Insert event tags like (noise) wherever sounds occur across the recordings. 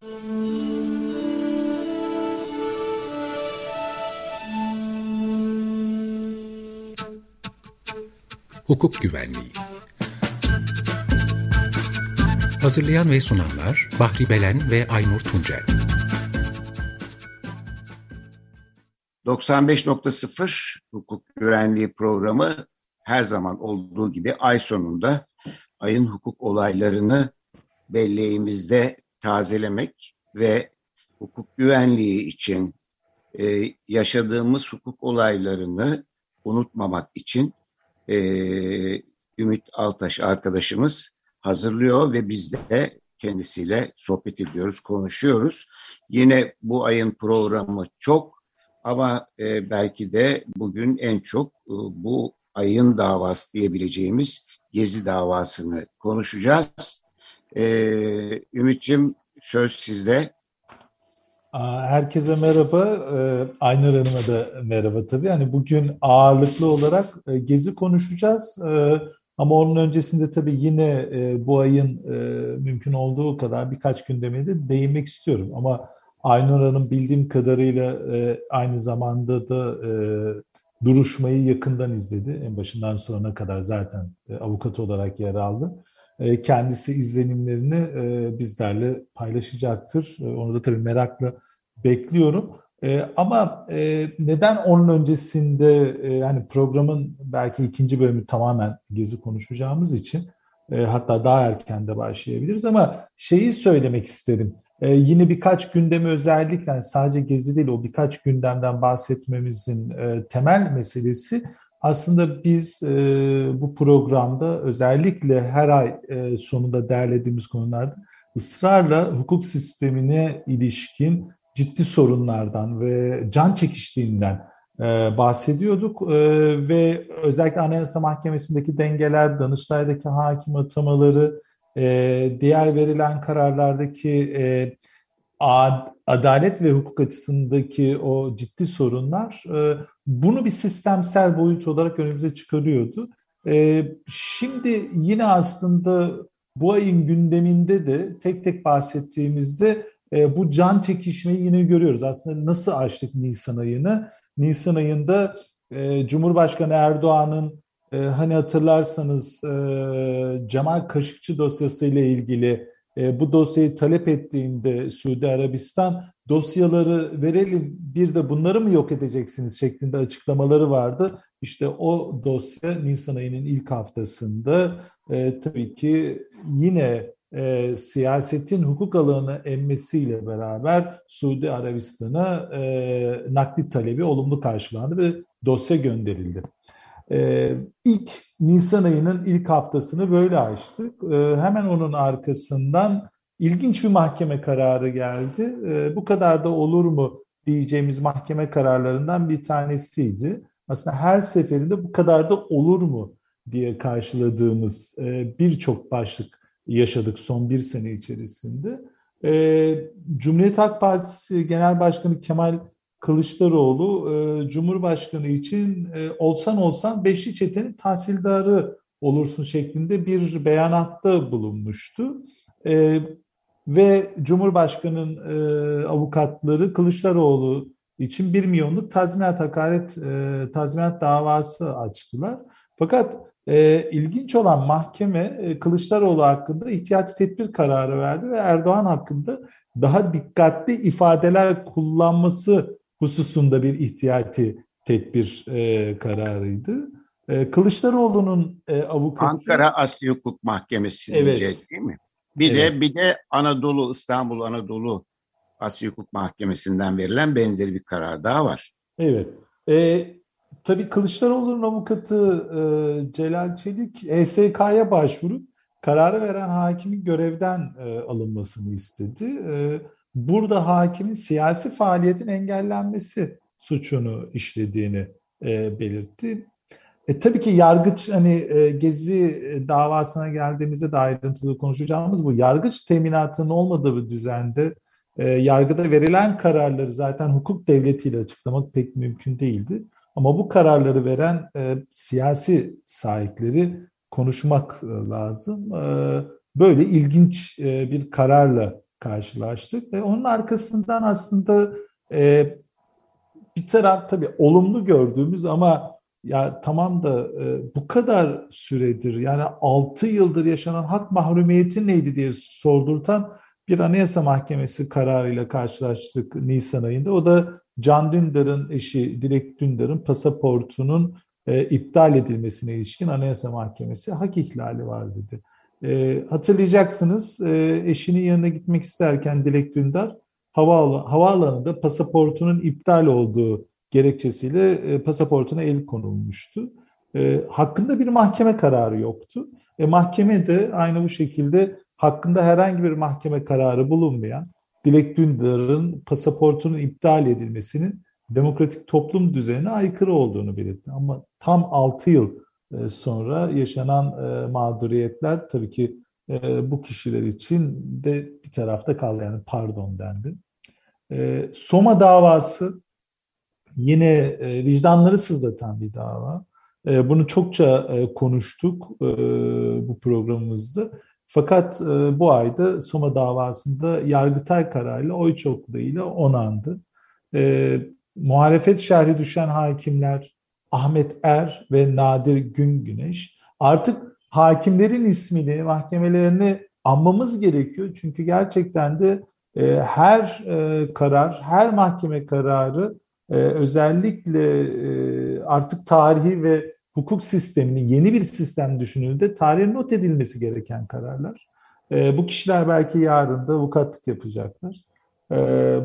Hukuk Güvenliği Hazırlayan ve sunanlar Bahri Belen ve Aynur Tuncel. 95.0 Hukuk Güvenliği programı her zaman olduğu gibi ay sonunda ayın hukuk olaylarını belleğimizde tazelemek ve hukuk güvenliği için e, yaşadığımız hukuk olaylarını unutmamak için e, Ümit Altaş arkadaşımız hazırlıyor ve biz de kendisiyle sohbet ediyoruz, konuşuyoruz. Yine bu ayın programı çok ama e, belki de bugün en çok e, bu ayın davası diyebileceğimiz Gezi davasını konuşacağız. E, Ümit'ciğim söz sizde. Herkese merhaba. Ee, Aynur Hanım'a da merhaba tabii. Yani bugün ağırlıklı olarak e, Gezi konuşacağız. Ee, ama onun öncesinde tabii yine e, bu ayın e, mümkün olduğu kadar birkaç gündemine de değinmek istiyorum. Ama Aynur Hanım bildiğim kadarıyla aynı zamanda da duruşmayı yakından izledi. En başından sonuna kadar zaten avukat olarak yer aldı. E, kendisi izlenimlerini e, bizlerle paylaşacaktır. E, onu da tabii merakla bekliyorum. Ama neden onun öncesinde yani programın belki ikinci bölümü tamamen gezi konuşacağımız için hatta daha erken de başlayabiliriz ama şeyi söylemek isterim. Yine birkaç gündemi özellikle yani sadece gezi değil o birkaç gündemden bahsetmemizin temel meselesi aslında biz e, bu programda özellikle her ay e, sonunda derlediğimiz konularda ısrarla hukuk sistemine ilişkin ciddi sorunlardan ve can çekiştiğinden e, bahsediyorduk. E, ve özellikle Anayasa Mahkemesi'ndeki dengeler, Danıştay'daki hakim atamaları, e, diğer verilen kararlardaki e, adalet ve hukuk açısındaki o ciddi sorunlar e, bunu bir sistemsel boyut olarak önümüze çıkarıyordu. E, şimdi yine aslında bu ayın gündeminde de tek tek bahsettiğimizde e, bu can çekişmeyi yine görüyoruz. Aslında nasıl açtık Nisan ayını? Nisan ayında Cumhurbaşkanı Erdoğan'ın hani hatırlarsanız Cemal Kaşıkçı dosyası ile ilgili e, bu dosyayı talep ettiğinde Suudi Arabistan dosyaları verelim bir de bunları mı yok edeceksiniz şeklinde açıklamaları vardı. İşte o dosya Nisan ayının ilk haftasında e, tabii ki yine e, siyasetin hukuk alanına emmesiyle beraber Suudi Arabistan'a e, nakli talebi olumlu karşılandı ve dosya gönderildi. Ee, ilk Nisan ayının ilk haftasını böyle açtık. Ee, hemen onun arkasından ilginç bir mahkeme kararı geldi. Ee, bu kadar da olur mu diyeceğimiz mahkeme kararlarından bir tanesiydi. Aslında her seferinde bu kadar da olur mu diye karşıladığımız e, birçok başlık yaşadık son bir sene içerisinde. E, Cumhuriyet Halk Partisi Genel Başkanı Kemal Kılıçdaroğlu e, Cumhurbaşkanı için olsan olsan Beşli Çete'nin tahsildarı olursun şeklinde bir beyanatta bulunmuştu. Ve Cumhurbaşkanı'nın e, avukatları Kılıçdaroğlu için bir milyonluk tazminat hakaret e, tazminat davası açtılar. Fakat e, ilginç olan mahkeme e, Kılıçdaroğlu hakkında ihtiyati tedbir kararı verdi ve Erdoğan hakkında daha dikkatli ifadeler kullanması hususunda bir ihtiyati tedbir e, kararıydı. E, Kılıçdaroğlu'nun e, avukatı... Ankara Asya Hukuk Mahkemesi evet. diyecek değil mi? Bir evet. de bir de Anadolu İstanbul Anadolu Asya Hukuk Mahkemesi'nden verilen benzeri bir karar daha var. Evet. E, tabii Kılıçdaroğlu'nun avukatı e, Celal Çelik ESK'ya başvurup kararı veren hakimin görevden e, alınmasını istedi. E, burada hakimin siyasi faaliyetin engellenmesi suçunu işlediğini e, belirtti. E, tabii ki yargıç hani e, Gezi davasına geldiğimizde de ayrıntılı konuşacağımız bu yargıç teminatının olmadığı bir düzende e, yargıda verilen kararları zaten hukuk devletiyle açıklamak pek mümkün değildi. Ama bu kararları veren e, siyasi sahipleri konuşmak e, lazım. E, böyle ilginç e, bir kararla karşılaştık. Ve onun arkasından aslında e, bir taraf tabii olumlu gördüğümüz ama ya tamam da e, bu kadar süredir yani 6 yıldır yaşanan hak mahrumiyeti neydi diye sordurtan bir anayasa mahkemesi kararıyla karşılaştık Nisan ayında. O da Can Dündar'ın eşi Dilek Dündar'ın pasaportunun e, iptal edilmesine ilişkin anayasa mahkemesi hak ihlali var dedi. E, hatırlayacaksınız e, eşinin yanına gitmek isterken Dilek Dündar havaalan, havaalanında pasaportunun iptal olduğu gerekçesiyle e, pasaportuna el konulmuştu. E, hakkında bir mahkeme kararı yoktu. E, mahkeme de aynı bu şekilde hakkında herhangi bir mahkeme kararı bulunmayan Dilek Dündar'ın pasaportunun iptal edilmesinin demokratik toplum düzenine aykırı olduğunu belirtti. Ama tam 6 yıl e, sonra yaşanan e, mağduriyetler tabii ki bu kişiler için de bir tarafta kaldı yani pardon dendi. Soma davası yine vicdanları sızlatan bir dava. Bunu çokça konuştuk bu programımızda. Fakat bu ayda Soma davasında Yargıtay kararıyla oy çokluğuyla onandı. Muhalefet şerhi düşen hakimler Ahmet Er ve Nadir Gün Güneş artık hakimlerin ismini, mahkemelerini anmamız gerekiyor. Çünkü gerçekten de e, her e, karar, her mahkeme kararı e, özellikle e, artık tarihi ve hukuk sisteminin yeni bir sistem düşünüldüğünde tarihe not edilmesi gereken kararlar. E, bu kişiler belki yarın da avukatlık yapacaklar. E,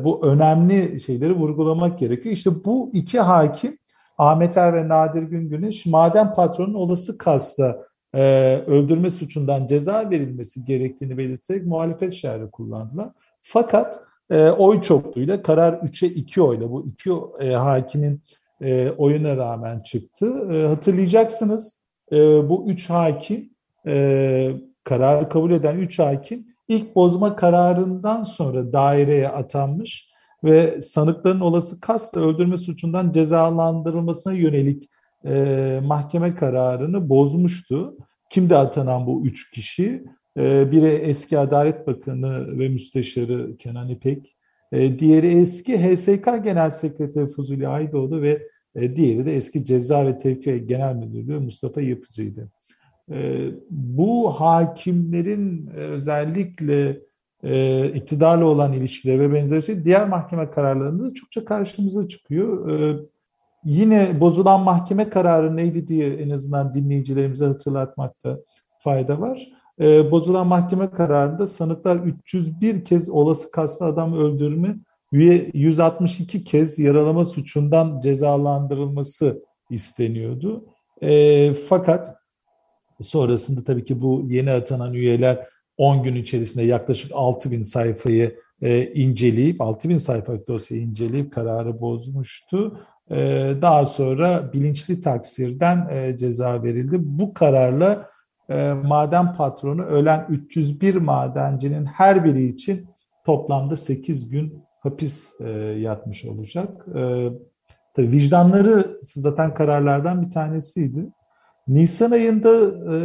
bu önemli şeyleri vurgulamak gerekiyor. İşte bu iki hakim Ahmet Er ve Nadir Güngüneş maden patronun olası kasta e, öldürme suçundan ceza verilmesi gerektiğini belirterek muhalefet şerri kullandılar. Fakat e, oy çokluğuyla karar 3'e 2 oyla bu iki e, hakimin e, oyuna rağmen çıktı. E, hatırlayacaksınız e, bu üç hakim e, kararı kabul eden üç hakim ilk bozma kararından sonra daireye atanmış ve sanıkların olası kasla öldürme suçundan cezalandırılmasına yönelik e, mahkeme kararını bozmuştu. Kimdi atanan bu üç kişi? E, biri eski Adalet Bakanı ve Müsteşarı Kenan İpek, e, diğeri eski HSK Genel Sekreteri Fuzuli Aydoğdu ve e, diğeri de eski Ceza ve Tevkif Genel Müdürlüğü Mustafa Yapıcı'ydı. E, bu hakimlerin e, özellikle e, iktidarla olan ilişkileri ve benzeri şey diğer mahkeme kararlarında çokça karşımıza çıkıyor. Yine bozulan mahkeme kararı neydi diye en azından dinleyicilerimize hatırlatmakta fayda var. E, bozulan mahkeme kararında sanıklar 301 kez olası kaslı adam öldürme, 162 kez yaralama suçundan cezalandırılması isteniyordu. E, fakat sonrasında tabii ki bu yeni atanan üyeler 10 gün içerisinde yaklaşık 6 bin sayfayı e, inceleyip, 6 bin sayfalık dosyayı inceleyip kararı bozmuştu. E, daha sonra bilinçli taksirden e, ceza verildi. Bu kararla e, maden patronu ölen 301 madencinin her biri için toplamda 8 gün hapis e, yatmış olacak. E, tabii vicdanları sızlatan kararlardan bir tanesiydi. Nisan ayında e,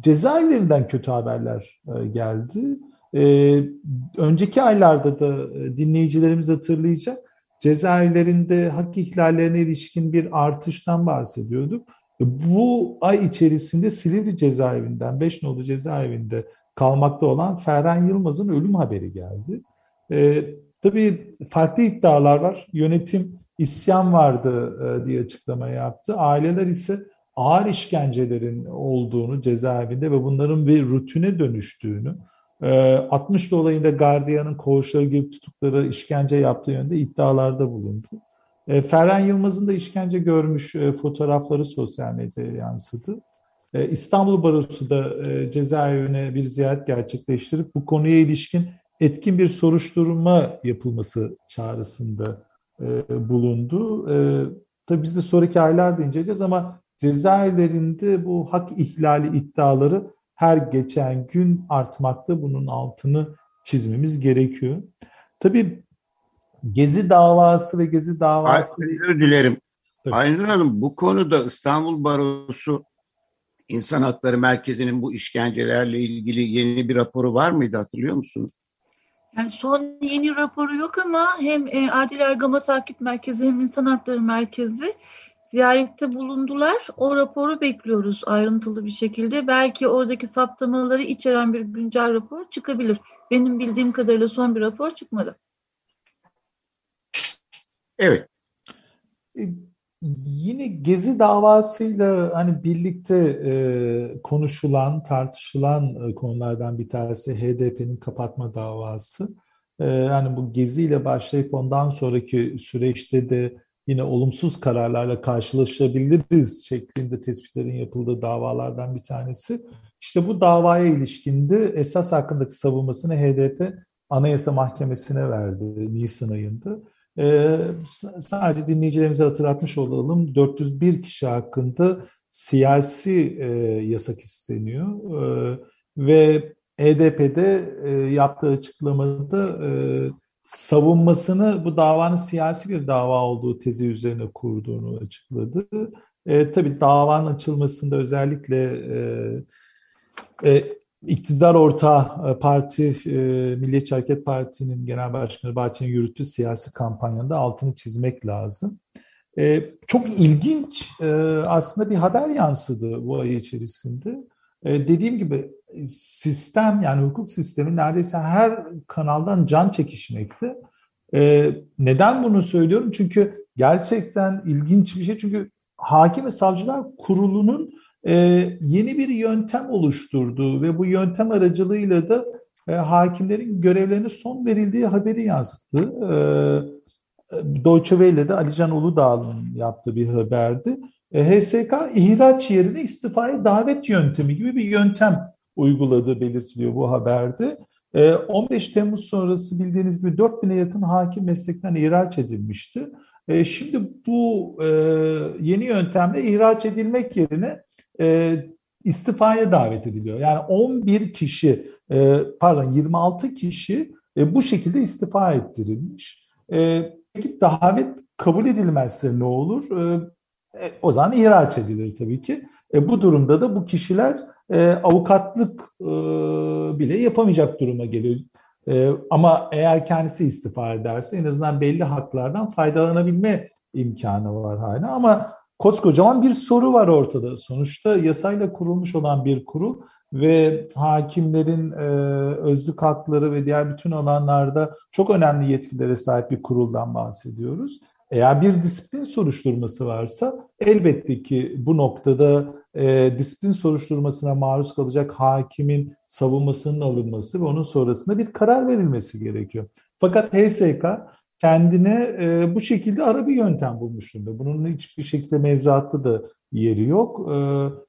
cezaevlerinden kötü haberler e, geldi. E, önceki aylarda da e, dinleyicilerimiz hatırlayacak. Cezaevlerinde hak ihlallerine ilişkin bir artıştan bahsediyorduk. Bu ay içerisinde Silivri cezaevinden, Beşnolu cezaevinde kalmakta olan Ferhan Yılmaz'ın ölüm haberi geldi. E, tabii farklı iddialar var. Yönetim isyan vardı e, diye açıklama yaptı. Aileler ise ağır işkencelerin olduğunu cezaevinde ve bunların bir rutine dönüştüğünü, 60 olayında gardiyanın koğuşları gibi tutukları işkence yaptığı yönde iddialarda bulundu. Ferhan Yılmaz'ın da işkence görmüş fotoğrafları sosyal medyaya yansıdı. İstanbul Barosu da cezaevine bir ziyaret gerçekleştirip bu konuya ilişkin etkin bir soruşturma yapılması çağrısında bulundu. Tabii biz de sonraki aylarda inceleyeceğiz ama cezaevlerinde bu hak ihlali iddiaları her geçen gün artmakta. Bunun altını çizmemiz gerekiyor. Tabii Gezi davası ve Gezi davası... Özür dilerim. Tabii. Aynur Hanım bu konuda İstanbul Barosu İnsan Hakları Merkezi'nin bu işkencelerle ilgili yeni bir raporu var mıydı hatırlıyor musunuz? Yani son yeni raporu yok ama hem e, Adil Ergama Takip Merkezi hem İnsan Hakları Merkezi ziyarette bulundular. O raporu bekliyoruz ayrıntılı bir şekilde. Belki oradaki saptamaları içeren bir güncel rapor çıkabilir. Benim bildiğim kadarıyla son bir rapor çıkmadı. Evet. E, yine Gezi davasıyla hani birlikte e, konuşulan, tartışılan e, konulardan bir tanesi HDP'nin kapatma davası. E, hani bu Gezi ile başlayıp ondan sonraki süreçte de yine olumsuz kararlarla karşılaşabiliriz şeklinde tespitlerin yapıldığı davalardan bir tanesi. İşte bu davaya ilişkinde esas hakkındaki savunmasını HDP Anayasa Mahkemesi'ne verdi Nisan ayında. Ee, sadece dinleyicilerimize hatırlatmış olalım. 401 kişi hakkında siyasi e, yasak isteniyor. E, ve HDP'de e, yaptığı açıklamada e, savunmasını bu davanın siyasi bir dava olduğu tezi üzerine kurduğunu açıkladı. E, tabii davanın açılmasında özellikle e, e, iktidar ortağı e, parti e, Milliyetçi Hareket Parti'nin genel başkanı Bahçeli'nin yürüttüğü siyasi kampanyanda altını çizmek lazım. E, çok ilginç aslında bir haber yansıdı bu ay içerisinde. Dediğim gibi sistem yani hukuk sistemi neredeyse her kanaldan can çekişmekte. Neden bunu söylüyorum? Çünkü gerçekten ilginç bir şey. Çünkü Hakim ve Savcılar Kurulu'nun yeni bir yöntem oluşturduğu ve bu yöntem aracılığıyla da e, hakimlerin görevlerine son verildiği haberi yansıttı. E, Deutsche Welle'de Ali Can Uludağ'ın yaptığı bir haberdi. E, HSK ihraç yerine istifaya davet yöntemi gibi bir yöntem uyguladığı belirtiliyor bu haberde. 15 e, Temmuz sonrası bildiğiniz gibi 4000'e yakın hakim meslekten ihraç edilmişti. E, şimdi bu yeni yöntemle ihraç edilmek yerine istifaya davet ediliyor. Yani 11 kişi, pardon 26 kişi bu şekilde istifa ettirilmiş. Peki davet kabul edilmezse ne olur? E, o zaman ihraç edilir tabii ki. E, bu durumda da bu kişiler e, avukatlık e, bile yapamayacak duruma geliyor. E, ama eğer kendisi istifa ederse en azından belli haklardan faydalanabilme imkanı var hala. Ama koskocaman bir soru var ortada. Sonuçta yasayla kurulmuş olan bir kurul ve hakimlerin e, özlük hakları ve diğer bütün alanlarda çok önemli yetkilere sahip bir kuruldan bahsediyoruz. Eğer bir disiplin soruşturması varsa elbette ki bu noktada e, disiplin soruşturmasına maruz kalacak hakimin savunmasının alınması ve onun sonrasında bir karar verilmesi gerekiyor. Fakat HSK kendine e, bu şekilde ara bir yöntem bulmuş durumda. Bunun hiçbir şekilde mevzuatta da yeri yok e,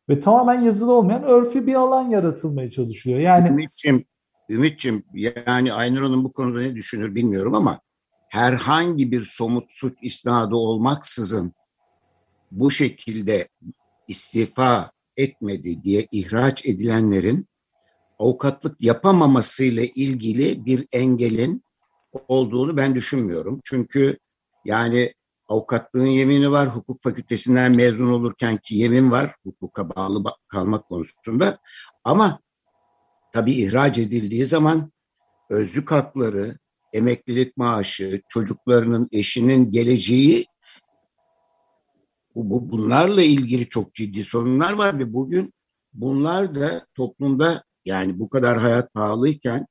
ve tamamen yazılı olmayan örfü bir alan yaratılmaya çalışıyor. Yani Ümit'ciğim, Ümit'ciğim yani Aynur bu konuda ne düşünür bilmiyorum ama herhangi bir somut suç isnadı olmaksızın bu şekilde istifa etmedi diye ihraç edilenlerin avukatlık yapamamasıyla ilgili bir engelin olduğunu ben düşünmüyorum. Çünkü yani avukatlığın yemini var, hukuk fakültesinden mezun olurken ki yemin var hukuka bağlı kalmak konusunda. Ama tabii ihraç edildiği zaman özlük hakları, emeklilik maaşı, çocuklarının, eşinin geleceği bu, bu, bunlarla ilgili çok ciddi sorunlar var ve bugün bunlar da toplumda yani bu kadar hayat pahalıyken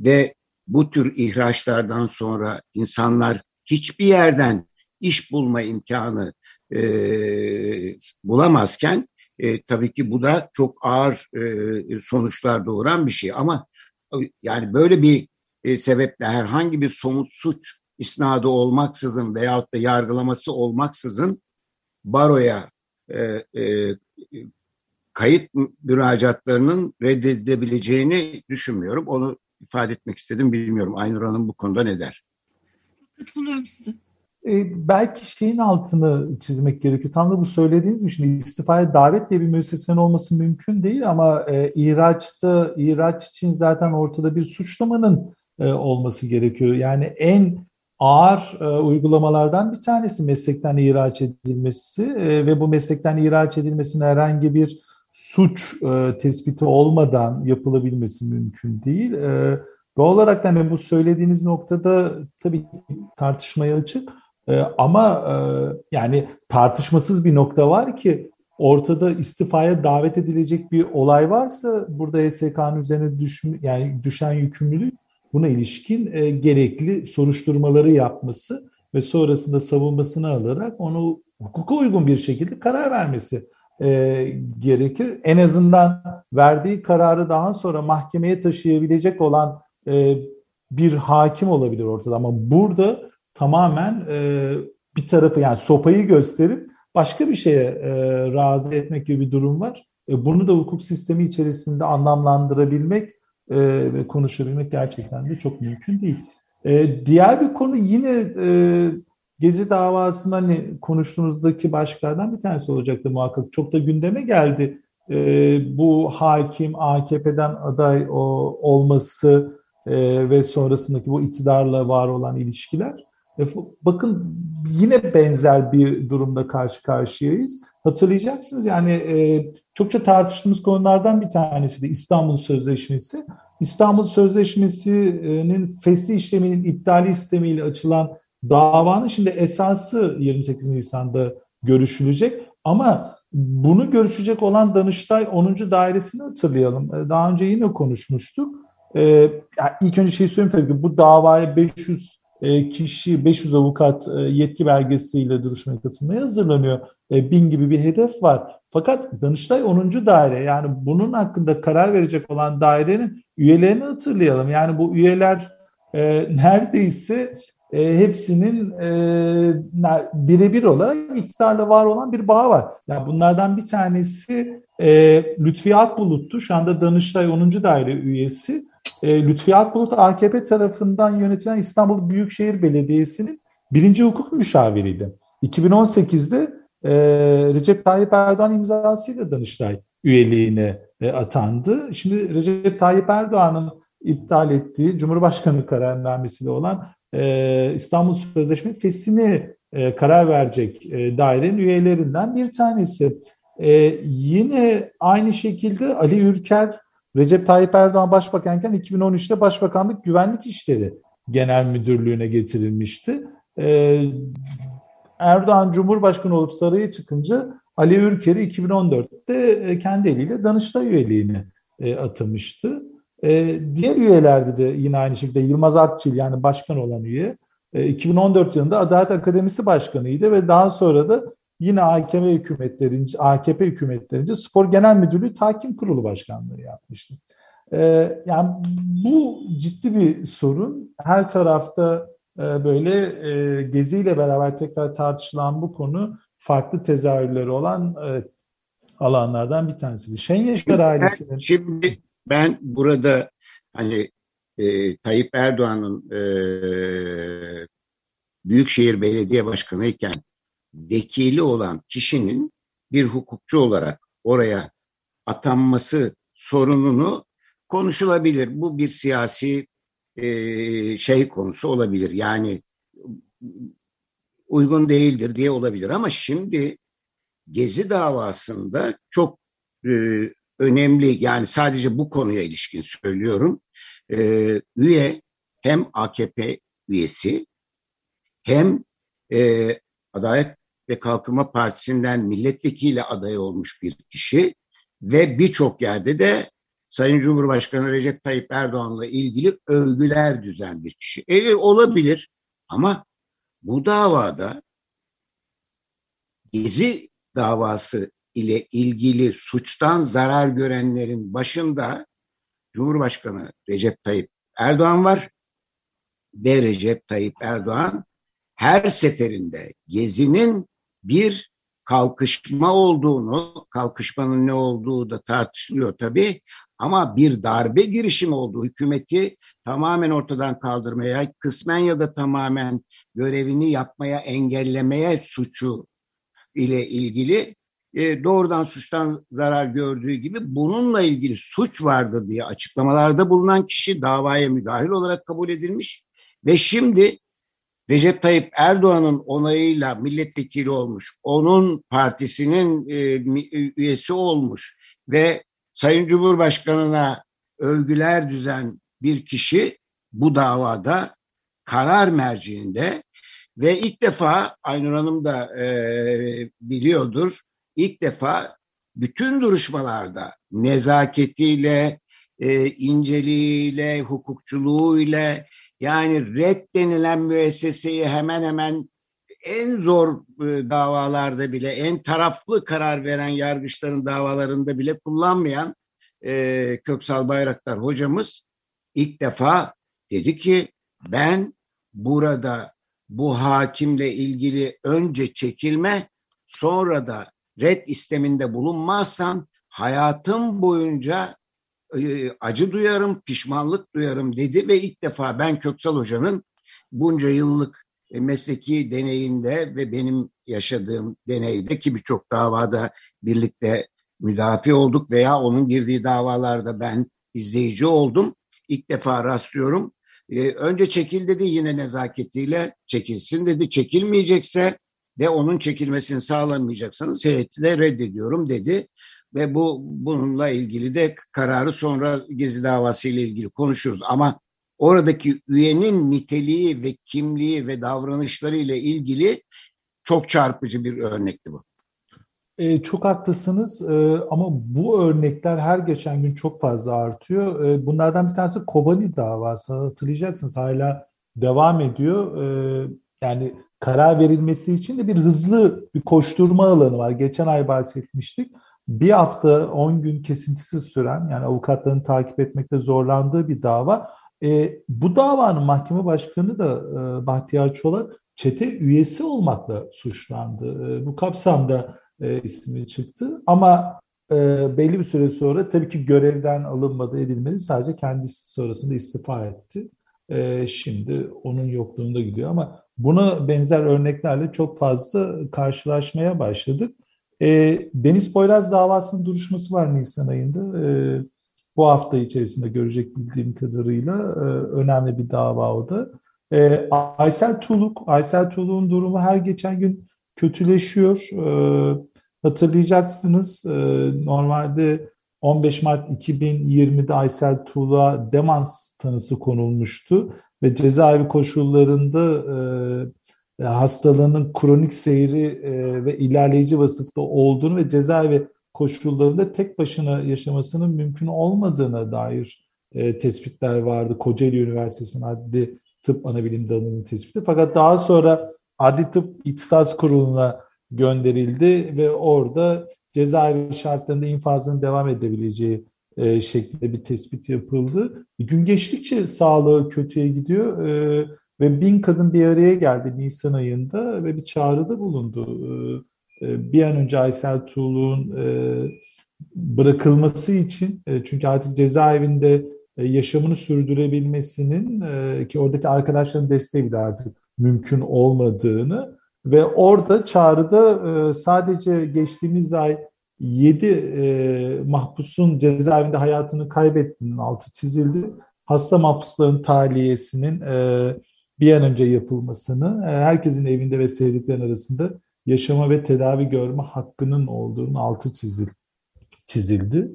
ve bu tür ihraçlardan sonra insanlar hiçbir yerden iş bulma imkanı e, bulamazken e, tabii ki bu da çok ağır e, sonuçlar doğuran bir şey ama yani böyle bir e, sebeple herhangi bir somut suç isnadı olmaksızın veyahut da yargılaması olmaksızın baroya e, e, kayıt müracaatlarının reddedebileceğini düşünmüyorum. Onu ifade etmek istedim. Bilmiyorum Aynur Hanım bu konuda ne der? Katılıyorum size. E, belki şeyin altını çizmek gerekiyor. Tam da bu söylediğiniz gibi şimdi istifaya davet diye bir müessesenin olması mümkün değil ama e, ihraçta, ihraç için zaten ortada bir suçlamanın e, olması gerekiyor. Yani en ağır e, uygulamalardan bir tanesi meslekten ihraç edilmesi e, ve bu meslekten ihraç edilmesinin herhangi bir suç e, tespiti olmadan yapılabilmesi mümkün değil. E, Doğal olarak hani bu söylediğiniz noktada tabii tartışmaya açık. Ee, ama e, yani tartışmasız bir nokta var ki ortada istifaya davet edilecek bir olay varsa burada HSK'nın üzerine düş, yani düşen yükümlülük buna ilişkin e, gerekli soruşturmaları yapması ve sonrasında savunmasını alarak onu hukuka uygun bir şekilde karar vermesi e, gerekir. En azından verdiği kararı daha sonra mahkemeye taşıyabilecek olan e, bir hakim olabilir ortada ama burada tamamen e, bir tarafı yani sopayı gösterip başka bir şeye e, razı etmek gibi bir durum var. E, bunu da hukuk sistemi içerisinde anlamlandırabilmek e, ve konuşabilmek gerçekten de çok mümkün değil. E, diğer bir konu yine e, Gezi davasında hani konuştuğunuzdaki başlardan bir tanesi olacaktı muhakkak. Çok da gündeme geldi. E, bu hakim AKP'den aday o, olması e, ve sonrasındaki bu iktidarla var olan ilişkiler. E, bakın yine benzer bir durumda karşı karşıyayız. Hatırlayacaksınız yani e, çokça tartıştığımız konulardan bir tanesi de İstanbul Sözleşmesi. İstanbul Sözleşmesi'nin fesli işleminin iptali istemiyle açılan davanın şimdi esası 28 Nisan'da görüşülecek ama bunu görüşecek olan Danıştay 10. dairesini hatırlayalım. E, daha önce yine konuşmuştuk. Ee, yani ilk önce şey söyleyeyim tabii ki bu davaya 500 e, kişi, 500 avukat e, yetki belgesiyle duruşmaya katılmaya hazırlanıyor. E, bin gibi bir hedef var. Fakat Danıştay 10. daire yani bunun hakkında karar verecek olan dairenin üyelerini hatırlayalım. Yani bu üyeler neredeyse e, hepsinin e, birebir olarak iktidarla var olan bir bağ var. Yani bunlardan bir tanesi e, Lütfi Akbulut'tu. Şu anda Danıştay 10. daire üyesi. E, Lütfi Akbulut AKP tarafından yönetilen İstanbul Büyükşehir Belediyesi'nin birinci hukuk müşaviriydi. 2018'de e, Recep Tayyip Erdoğan imzasıyla Danıştay üyeliğine e, atandı. Şimdi Recep Tayyip Erdoğan'ın iptal ettiği Cumhurbaşkanı kararnamesiyle olan e, İstanbul Sözleşme fesini e, karar verecek e, dairenin üyelerinden bir tanesi. E, yine aynı şekilde Ali Ürker Recep Tayyip Erdoğan başbakanken 2013'te Başbakanlık Güvenlik İşleri Genel Müdürlüğü'ne getirilmişti. Erdoğan Cumhurbaşkanı olup saraya çıkınca Ali Ürker'i 2014'te e, kendi eliyle Danıştay üyeliğine atamıştı. E, diğer üyelerde de yine aynı şekilde Yılmaz Akçil yani başkan olan üye 2014 yılında Adalet Akademisi Başkanıydı ve daha sonra da yine AKP hükümetlerince, AKP hükümetlerince Spor Genel Müdürlüğü Takim Kurulu Başkanlığı yapmıştı. Ee, yani bu ciddi bir sorun. Her tarafta e, böyle e, geziyle beraber tekrar tartışılan bu konu farklı tezahürleri olan e, alanlardan bir tanesi. Şenyeşler ailesinin... Şimdi ben burada hani e, Tayyip Erdoğan'ın e, Büyükşehir Belediye Başkanı iken vekili olan kişinin bir hukukçu olarak oraya atanması sorununu konuşulabilir. Bu bir siyasi e, şey konusu olabilir. Yani uygun değildir diye olabilir. Ama şimdi Gezi davasında çok e, önemli yani sadece bu konuya ilişkin söylüyorum. E, üye hem AKP üyesi hem e, Adalet ve Kalkınma Partisi'nden milletvekili aday olmuş bir kişi ve birçok yerde de Sayın Cumhurbaşkanı Recep Tayyip Erdoğan'la ilgili övgüler düzen bir kişi. E, olabilir ama bu davada Gezi davası ile ilgili suçtan zarar görenlerin başında Cumhurbaşkanı Recep Tayyip Erdoğan var ve Recep Tayyip Erdoğan her seferinde Gezi'nin bir kalkışma olduğunu, kalkışmanın ne olduğu da tartışılıyor tabii ama bir darbe girişimi olduğu hükümeti tamamen ortadan kaldırmaya, kısmen ya da tamamen görevini yapmaya, engellemeye suçu ile ilgili e, doğrudan suçtan zarar gördüğü gibi bununla ilgili suç vardır diye açıklamalarda bulunan kişi davaya müdahil olarak kabul edilmiş. Ve şimdi Recep Tayyip Erdoğan'ın onayıyla milletvekili olmuş, onun partisinin e, e, üyesi olmuş ve Sayın Cumhurbaşkanı'na övgüler düzen bir kişi bu davada karar merciinde ve ilk defa Aynur Hanım da e, biliyordur ilk defa bütün duruşmalarda nezaketiyle, e, inceliğiyle, hukukçuluğuyla yani red denilen müesseseyi hemen hemen en zor e, davalarda bile, en taraflı karar veren yargıçların davalarında bile kullanmayan e, Köksal Bayraktar hocamız ilk defa dedi ki ben burada bu hakimle ilgili önce çekilme sonra da red isteminde bulunmazsam hayatım boyunca e, acı duyarım, pişmanlık duyarım dedi ve ilk defa ben Köksal Hoca'nın bunca yıllık e, mesleki deneyinde ve benim yaşadığım deneyde ki birçok davada birlikte müdafi olduk veya onun girdiği davalarda ben izleyici oldum. İlk defa rastlıyorum. Ee, önce çekil dedi yine nezaketiyle çekilsin dedi. Çekilmeyecekse ve onun çekilmesini sağlamayacaksanız heyeti reddediyorum dedi. Ve bu bununla ilgili de kararı sonra Gezi davası ile ilgili konuşuruz. Ama oradaki üyenin niteliği ve kimliği ve davranışları ile ilgili çok çarpıcı bir örnekti bu. E, çok haklısınız e, ama bu örnekler her geçen gün çok fazla artıyor. E, bunlardan bir tanesi Kobani davası hatırlayacaksınız hala devam ediyor. E, yani karar verilmesi için de bir hızlı bir koşturma alanı var. Geçen ay bahsetmiştik. Bir hafta 10 gün kesintisiz süren yani avukatların takip etmekte zorlandığı bir dava. E, bu davanın mahkeme başkanı da e, Bahtiyar Çolak çete üyesi olmakla suçlandı. E, bu kapsamda e, ismi çıktı. Ama e, belli bir süre sonra tabii ki görevden alınmadı edilmedi. Sadece kendisi sonrasında istifa etti. E, şimdi onun yokluğunda gidiyor ama buna benzer örneklerle çok fazla karşılaşmaya başladık. E, Deniz Poyraz davasının duruşması var Nisan ayında. E, bu hafta içerisinde görecek bildiğim kadarıyla e, önemli bir dava o da. E, Aysel Tuluk, Aysel Tuluk'un durumu her geçen gün kötüleşiyor. E, hatırlayacaksınız e, normalde 15 Mart 2020'de Aysel Tuğla demans tanısı konulmuştu ve cezaevi koşullarında e, hastalığının kronik seyri e, ve ilerleyici vasıfta olduğunu ve cezaevi koşullarında tek başına yaşamasının mümkün olmadığına dair e, tespitler vardı. Kocaeli Üniversitesi'nin adli tıp anabilim dalının tespiti. Fakat daha sonra Adli Tıp İhtisas Kurulu'na gönderildi ve orada cezaevi şartlarında infazının devam edebileceği e, şeklinde bir tespit yapıldı. Gün geçtikçe sağlığı kötüye gidiyor e, ve bin kadın bir araya geldi Nisan ayında ve bir çağrıda bulundu. E, e bir an önce Aysel Tuğlu'nun e, bırakılması için e, çünkü artık cezaevinde e, yaşamını sürdürebilmesinin e, ki oradaki arkadaşların desteği bile artık mümkün olmadığını ve orada çağrıda e, sadece geçtiğimiz ay 7 e, mahpusun cezaevinde hayatını kaybettiğinin altı çizildi. Hasta mahpusların tahliyesinin e, bir an önce yapılmasını, herkesin evinde ve sevdiklerin arasında yaşama ve tedavi görme hakkının olduğunu altı çizil, çizildi.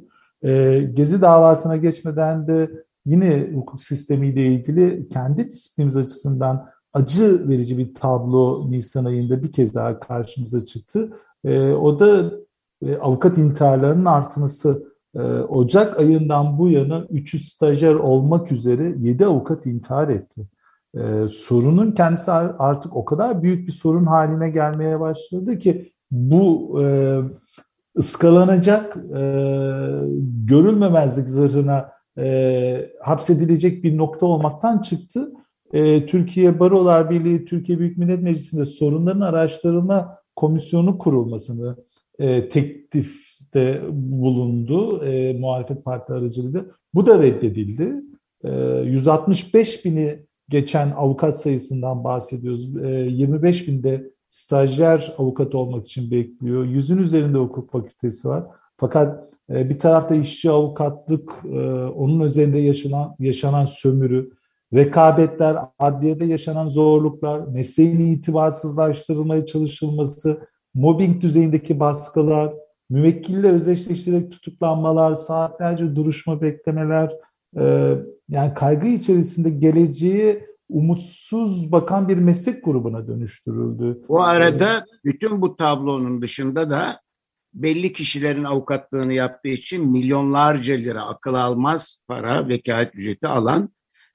Gezi davasına geçmeden de yine hukuk sistemiyle ilgili kendi disiplinimiz açısından acı verici bir tablo Nisan ayında bir kez daha karşımıza çıktı. E, o da avukat intiharlarının artması. E, Ocak ayından bu yana 300 stajyer olmak üzere 7 avukat intihar etti. E, sorunun kendisi artık o kadar büyük bir sorun haline gelmeye başladı ki bu e, ıskalanacak e, görülmemezlik zırhına hapsedilecek bir nokta olmaktan çıktı Türkiye Barolar Birliği, Türkiye Büyük Millet Meclisi'nde sorunların araştırma komisyonu kurulmasını e, teklifte bulundu e, muhalefet parti aracılığıyla. Bu da reddedildi. E, 165 bini geçen avukat sayısından bahsediyoruz. E, 25 binde stajyer avukat olmak için bekliyor. Yüzün üzerinde hukuk fakültesi var. Fakat e, bir tarafta işçi avukatlık, e, onun üzerinde yaşanan, yaşanan sömürü, rekabetler, adliyede yaşanan zorluklar, mesleğin itibarsızlaştırılmaya çalışılması, mobbing düzeyindeki baskılar, müvekkille özdeşleştirerek tutuklanmalar, saatlerce duruşma beklemeler, e, Yani kaygı içerisinde geleceği umutsuz bakan bir meslek grubuna dönüştürüldü. Bu arada bütün bu tablonun dışında da belli kişilerin avukatlığını yaptığı için milyonlarca lira akıl almaz para vekalet ücreti alan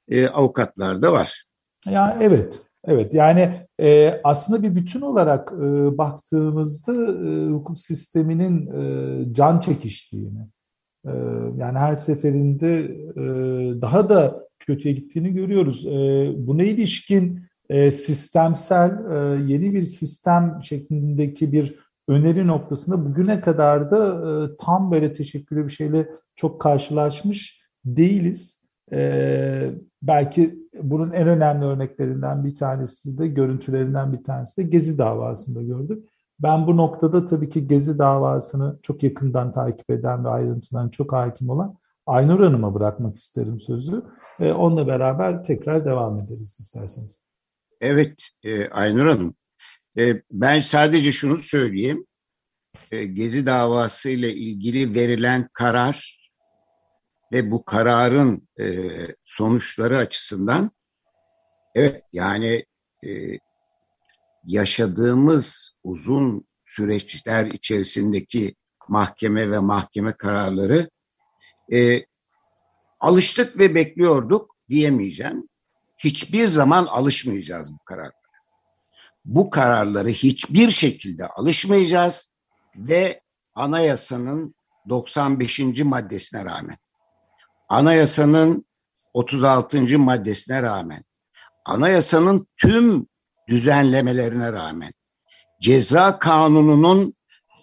e, avukatlar da var. Yani evet, evet. Yani e, aslında bir bütün olarak e, baktığımızda e, hukuk sisteminin e, can çekiştiğini, e, yani her seferinde e, daha da kötüye gittiğini görüyoruz. E, buna ilişkin e, sistemsel e, yeni bir sistem şeklindeki bir öneri noktasında bugüne kadar da e, tam böyle teşekkürlü bir şeyle çok karşılaşmış değiliz. E, belki bunun en önemli örneklerinden bir tanesi de görüntülerinden bir tanesi de Gezi davasında gördük. Ben bu noktada tabii ki Gezi davasını çok yakından takip eden ve ayrıntıdan çok hakim olan Aynur Hanım'a bırakmak isterim sözü. E, onunla beraber tekrar devam ederiz isterseniz. Evet e, Aynur Hanım. E, ben sadece şunu söyleyeyim. E, Gezi davası ile ilgili verilen karar ve bu kararın e, sonuçları açısından evet yani e, yaşadığımız uzun süreçler içerisindeki mahkeme ve mahkeme kararları e, alıştık ve bekliyorduk diyemeyeceğim. Hiçbir zaman alışmayacağız bu kararlara. Bu kararları hiçbir şekilde alışmayacağız ve anayasanın 95. maddesine rağmen, anayasanın 36. maddesine rağmen, anayasanın tüm düzenlemelerine rağmen, ceza kanununun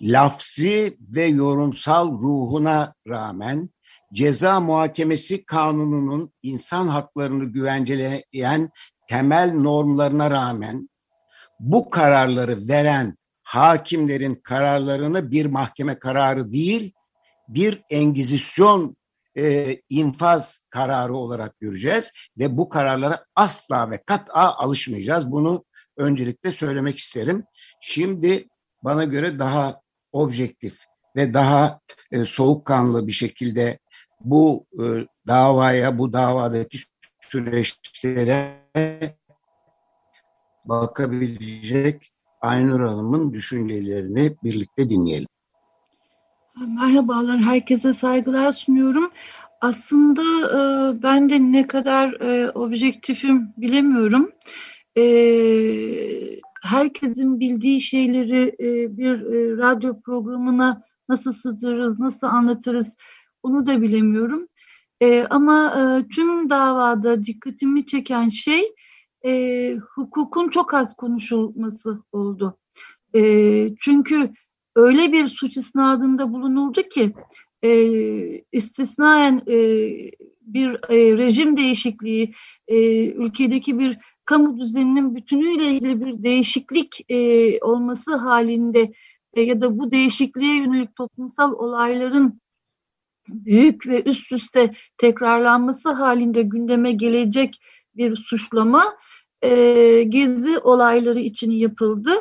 lafzi ve yorumsal ruhuna rağmen ceza muhakemesi kanununun insan haklarını güvenceleyen temel normlarına rağmen bu kararları veren hakimlerin kararlarını bir mahkeme kararı değil, bir engizisyon e, infaz kararı olarak göreceğiz ve bu kararlara asla ve kat'a alışmayacağız. Bunu öncelikle söylemek isterim. Şimdi bana göre daha objektif ve daha e, soğukkanlı bir şekilde bu e, davaya, bu davadaki süreçlere bakabilecek Aynur Hanım'ın düşüncelerini birlikte dinleyelim. Merhabalar, herkese saygılar sunuyorum. Aslında e, ben de ne kadar e, objektifim bilemiyorum. E, herkesin bildiği şeyleri e, bir e, radyo programına nasıl sığdırırız, nasıl anlatırız onu da bilemiyorum. E, ama e, tüm davada dikkatimi çeken şey e, hukukun çok az konuşulması oldu. E, çünkü öyle bir suç isnadında bulunuldu ki e, istisnaen e, bir e, rejim değişikliği, e, ülkedeki bir kamu düzeninin bütünüyle ilgili bir değişiklik e, olması halinde e, ya da bu değişikliğe yönelik toplumsal olayların büyük ve üst üste tekrarlanması halinde gündeme gelecek bir suçlama e, gezi olayları için yapıldı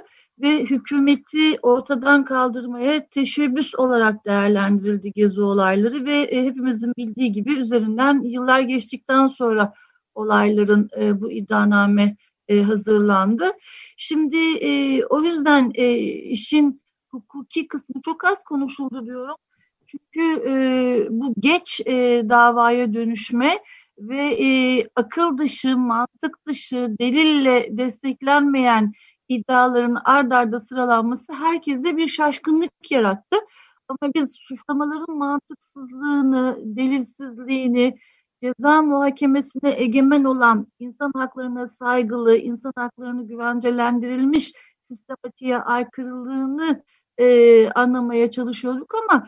ve hükümeti ortadan kaldırmaya teşebbüs olarak değerlendirildi gezi olayları ve e, hepimizin bildiği gibi üzerinden yıllar geçtikten sonra olayların e, bu iddianame e, hazırlandı. Şimdi e, o yüzden işin hukuki kısmı çok az konuşuldu diyorum. Çünkü bu geç davaya dönüşme ve akıl dışı, mantık dışı, delille desteklenmeyen iddiaların ard arda sıralanması herkese bir şaşkınlık yarattı. Ama biz suçlamaların mantıksızlığını, delilsizliğini, ceza muhakemesine egemen olan insan haklarına saygılı, insan haklarını güvencelendirilmiş sistematiğe aykırılığını e, anlamaya çalışıyorduk ama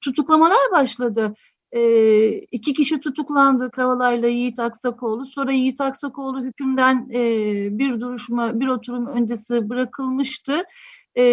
tutuklamalar başladı. E, iki kişi tutuklandı Kavalay'la Yiğit Aksakoğlu. Sonra Yiğit Aksakoğlu hükümden e, bir duruşma, bir oturum öncesi bırakılmıştı. E,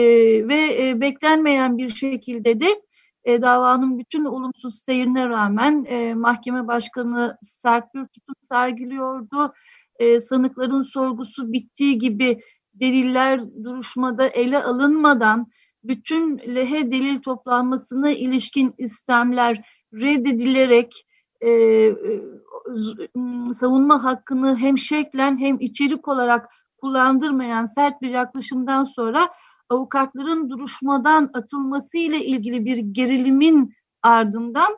ve e, beklenmeyen bir şekilde de e, davanın bütün olumsuz seyrine rağmen e, mahkeme başkanı sert bir tutum sergiliyordu. E, sanıkların sorgusu bittiği gibi deliller duruşmada ele alınmadan bütün lehe delil toplanmasına ilişkin istemler reddedilerek e, e, savunma hakkını hem şeklen hem içerik olarak kullandırmayan sert bir yaklaşımdan sonra avukatların duruşmadan atılması ile ilgili bir gerilimin ardından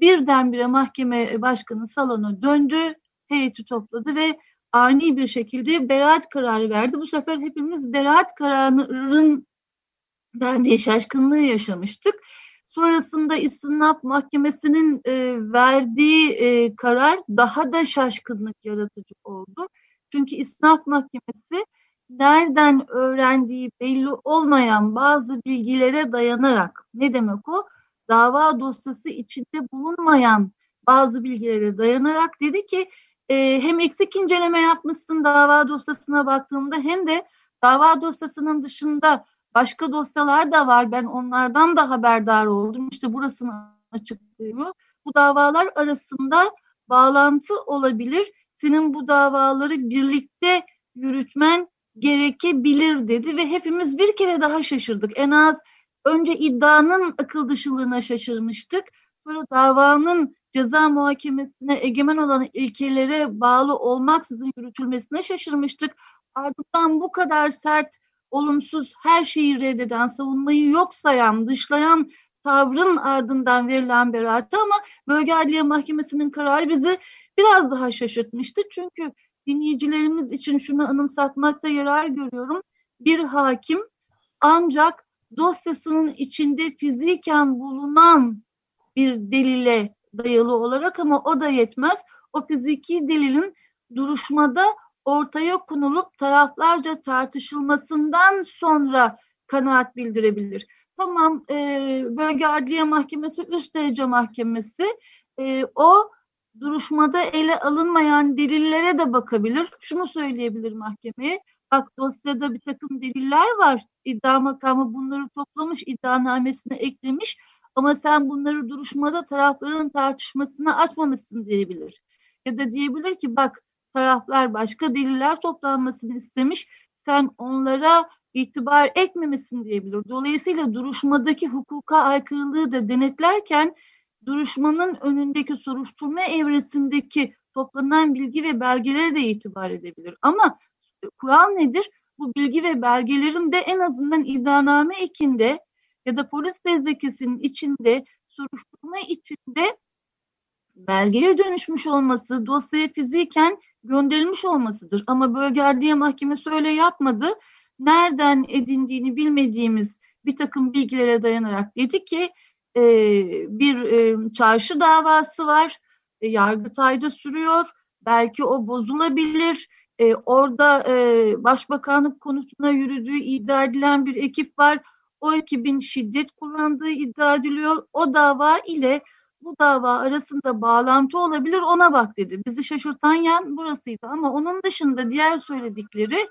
birdenbire mahkeme başkanı salona döndü, heyeti topladı ve ani bir şekilde beraat kararı verdi. Bu sefer hepimiz beraat kararının verdiği şaşkınlığı yaşamıştık. Sonrasında İstinaf Mahkemesi'nin e, verdiği e, karar daha da şaşkınlık yaratıcı oldu. Çünkü İstinaf Mahkemesi nereden öğrendiği belli olmayan bazı bilgilere dayanarak ne demek o? Dava dosyası içinde bulunmayan bazı bilgilere dayanarak dedi ki e, hem eksik inceleme yapmışsın dava dosyasına baktığımda hem de dava dosyasının dışında başka dosyalar da var. Ben onlardan da haberdar oldum. İşte burasını açıklayayım. Bu davalar arasında bağlantı olabilir. Senin bu davaları birlikte yürütmen gerekebilir dedi ve hepimiz bir kere daha şaşırdık. En az önce iddianın akıl dışılığına şaşırmıştık. Sonra davanın ceza muhakemesine egemen olan ilkelere bağlı olmaksızın yürütülmesine şaşırmıştık. Ardından bu kadar sert, olumsuz, her şeyi reddeden, savunmayı yok sayan, dışlayan tavrın ardından verilen beraati ama Bölge Adliye Mahkemesi'nin kararı bizi biraz daha şaşırtmıştı. Çünkü dinleyicilerimiz için şunu anımsatmakta yarar görüyorum. Bir hakim ancak dosyasının içinde fiziken bulunan bir delile dayalı olarak ama o da yetmez. O fiziki delilin duruşmada ortaya konulup taraflarca tartışılmasından sonra kanaat bildirebilir. Tamam e, bölge adliye mahkemesi üst derece mahkemesi e, o duruşmada ele alınmayan delillere de bakabilir. Şunu söyleyebilir mahkemeye. Bak dosyada bir takım deliller var. İddia makamı bunları toplamış, iddianamesine eklemiş. Ama sen bunları duruşmada tarafların tartışmasına açmamışsın diyebilir. Ya da diyebilir ki bak taraflar başka deliller toplanmasını istemiş. Sen onlara itibar etmemesin diyebilir. Dolayısıyla duruşmadaki hukuka aykırılığı da denetlerken duruşmanın önündeki soruşturma evresindeki toplanan bilgi ve belgelere de itibar edebilir. Ama kural nedir? Bu bilgi ve belgelerin de en azından iddianame ekinde ya da polis fezlekesinin içinde soruşturma içinde belgeye dönüşmüş olması, dosyaya fiziken gönderilmiş olmasıdır. Ama bölge adliye mahkemesi öyle yapmadı. Nereden edindiğini bilmediğimiz bir takım bilgilere dayanarak dedi ki e, bir e, çarşı davası var, e, Yargıtay'da sürüyor, belki o bozulabilir. E, orada e, başbakanlık konusuna yürüdüğü iddia edilen bir ekip var. O ekibin şiddet kullandığı iddia ediliyor. O dava ile bu dava arasında bağlantı olabilir ona bak dedi. Bizi şaşırtan yan burasıydı ama onun dışında diğer söyledikleri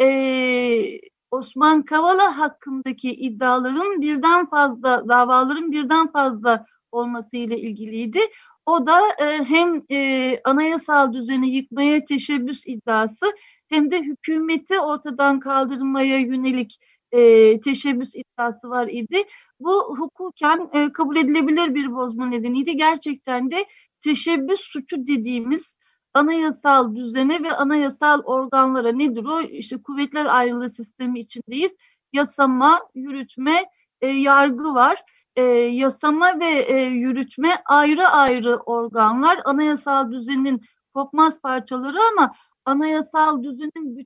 e, Osman Kavala hakkındaki iddiaların birden fazla davaların birden fazla olması ile ilgiliydi. O da e, hem e, anayasal düzeni yıkmaya teşebbüs iddiası hem de hükümeti ortadan kaldırmaya yönelik e, teşebbüs iddiası var idi. Bu hukuken e, kabul edilebilir bir bozma nedeniydi. Gerçekten de teşebbüs suçu dediğimiz anayasal düzene ve anayasal organlara nedir o? İşte kuvvetler ayrılığı sistemi içindeyiz. Yasama, yürütme, e, yargı var. E, yasama ve e, yürütme ayrı ayrı organlar. Anayasal düzenin kopmaz parçaları ama anayasal düzenin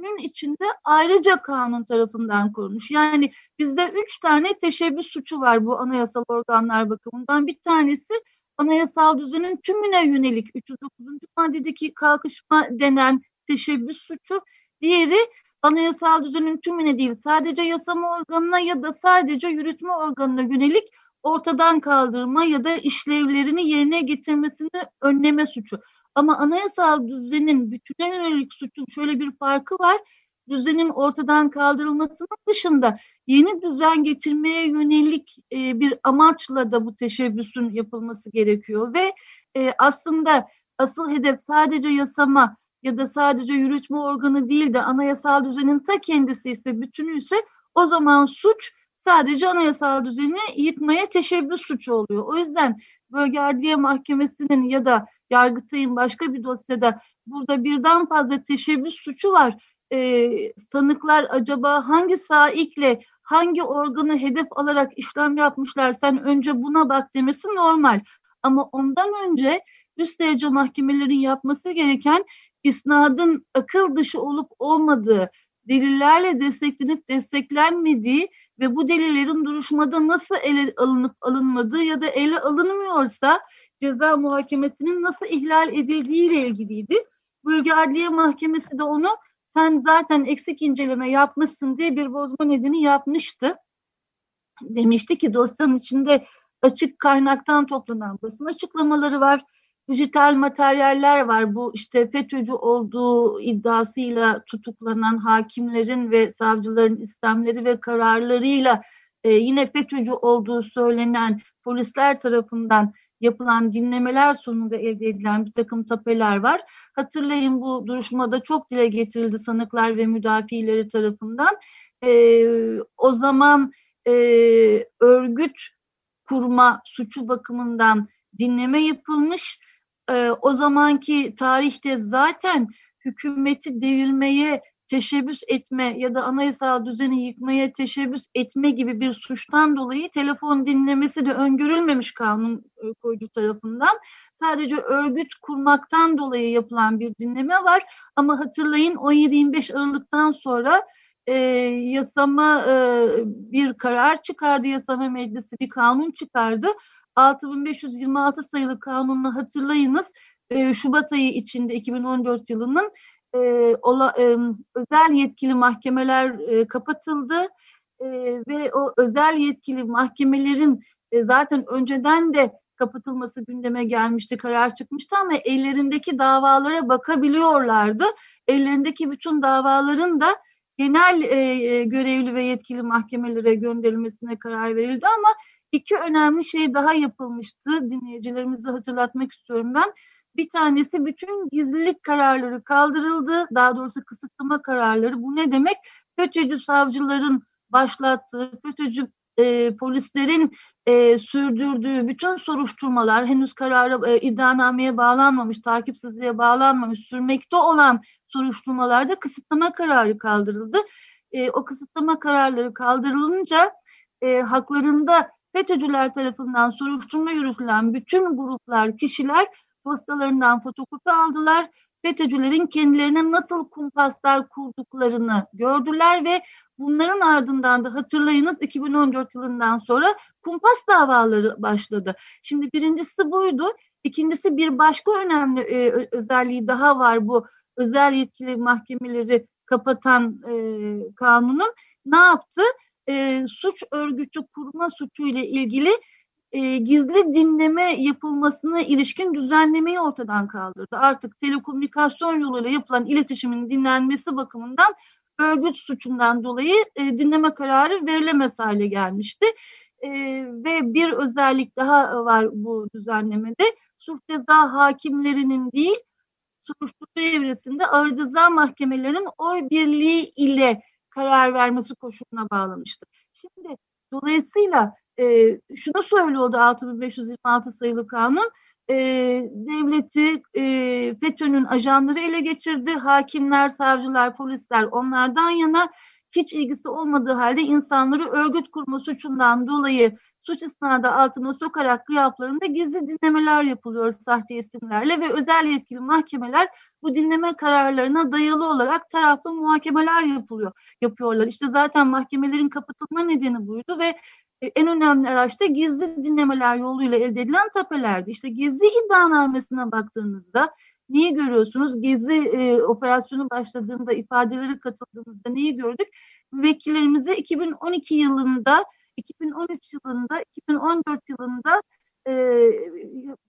bütününün içinde ayrıca kanun tarafından korunmuş. Yani bizde üç tane teşebbüs suçu var bu anayasal organlar bakımından. Bir tanesi anayasal düzenin tümüne yönelik 309. maddedeki kalkışma denen teşebbüs suçu. Diğeri anayasal düzenin tümüne değil sadece yasama organına ya da sadece yürütme organına yönelik ortadan kaldırma ya da işlevlerini yerine getirmesini önleme suçu. Ama anayasal düzenin bütüne yönelik suçun şöyle bir farkı var. Düzenin ortadan kaldırılmasının dışında yeni düzen getirmeye yönelik e, bir amaçla da bu teşebbüsün yapılması gerekiyor ve e, aslında asıl hedef sadece yasama ya da sadece yürütme organı değil de anayasal düzenin ta kendisi ise bütünü ise o zaman suç sadece anayasal düzeni yıkmaya teşebbüs suçu oluyor. O yüzden bölge adliye mahkemesinin ya da Yargıtay'ın başka bir dosyada burada birden fazla teşebbüs suçu var. Ee, sanıklar acaba hangi saikle hangi organı hedef alarak işlem yapmışlar sen önce buna bak demesi normal. Ama ondan önce üst derece mahkemelerin yapması gereken isnadın akıl dışı olup olmadığı, delillerle desteklenip desteklenmediği ve bu delillerin duruşmada nasıl ele alınıp alınmadığı ya da ele alınmıyorsa ceza muhakemesinin nasıl ihlal edildiği ile ilgiliydi. Bölge Adliye Mahkemesi de onu sen zaten eksik inceleme yapmışsın diye bir bozma nedeni yapmıştı. Demişti ki dosyanın içinde açık kaynaktan toplanan basın açıklamaları var dijital materyaller var. Bu işte FETÖ'cü olduğu iddiasıyla tutuklanan hakimlerin ve savcıların istemleri ve kararlarıyla e, yine FETÖ'cü olduğu söylenen polisler tarafından yapılan dinlemeler sonunda elde edilen bir takım tapeler var. Hatırlayın bu duruşmada çok dile getirildi sanıklar ve müdafileri tarafından. E, o zaman e, örgüt kurma suçu bakımından dinleme yapılmış e, o zamanki tarihte zaten hükümeti devirmeye teşebbüs etme ya da anayasal düzeni yıkmaya teşebbüs etme gibi bir suçtan dolayı telefon dinlemesi de öngörülmemiş kanun e, koyucu tarafından. Sadece örgüt kurmaktan dolayı yapılan bir dinleme var. Ama hatırlayın 17-25 Aralık'tan sonra e, yasama e, bir karar çıkardı. Yasama meclisi bir kanun çıkardı. 6526 sayılı kanunla hatırlayınız e, Şubat ayı içinde 2014 yılının e, ola, e, özel yetkili mahkemeler e, kapatıldı e, ve o özel yetkili mahkemelerin e, zaten önceden de kapatılması gündeme gelmişti, karar çıkmıştı ama ellerindeki davalara bakabiliyorlardı. Ellerindeki bütün davaların da genel e, görevli ve yetkili mahkemelere gönderilmesine karar verildi ama iki önemli şey daha yapılmıştı. Dinleyicilerimizi hatırlatmak istiyorum ben. Bir tanesi bütün gizlilik kararları kaldırıldı. Daha doğrusu kısıtlama kararları. Bu ne demek? FETÖ'cü savcıların başlattığı, FETÖ'cü e, polislerin e, sürdürdüğü bütün soruşturmalar henüz karara e, iddianameye bağlanmamış, takipsizliğe bağlanmamış, sürmekte olan soruşturmalarda kısıtlama kararı kaldırıldı. E, o kısıtlama kararları kaldırılınca e, haklarında FETÖ'cüler tarafından soruşturma yürütülen bütün gruplar, kişiler dosyalarından fotokopi aldılar. FETÖ'cülerin kendilerine nasıl kumpaslar kurduklarını gördüler ve bunların ardından da hatırlayınız 2014 yılından sonra kumpas davaları başladı. Şimdi birincisi buydu. İkincisi bir başka önemli e, özelliği daha var bu özel yetkili mahkemeleri kapatan e, kanunun. Ne yaptı? e, suç örgütü kurma suçu ile ilgili e, gizli dinleme yapılmasına ilişkin düzenlemeyi ortadan kaldırdı. Artık telekomünikasyon yoluyla yapılan iletişimin dinlenmesi bakımından örgüt suçundan dolayı e, dinleme kararı verilemez hale gelmişti. E, ve bir özellik daha var bu düzenlemede. Suç ceza hakimlerinin değil, soruşturma evresinde ağır ceza mahkemelerinin oy birliği ile karar vermesi koşuluna bağlamıştı. Şimdi dolayısıyla e, şunu söylüyordu 6526 sayılı kanun e, devleti e, FETÖ'nün ajanları ele geçirdi. Hakimler, savcılar, polisler onlardan yana hiç ilgisi olmadığı halde insanları örgüt kurma suçundan dolayı suç isnadı altına sokarak gıyaplarında gizli dinlemeler yapılıyor sahte isimlerle ve özel yetkili mahkemeler bu dinleme kararlarına dayalı olarak taraflı muhakemeler yapılıyor, yapıyorlar. İşte zaten mahkemelerin kapatılma nedeni buydu ve en önemli araçta gizli dinlemeler yoluyla elde edilen tapelerdi. İşte gizli iddianamesine baktığınızda neyi görüyorsunuz? Gezi e, operasyonu başladığında ifadeleri katıldığımızda neyi gördük? Vekillerimize 2012 yılında 2013 yılında, 2014 yılında e,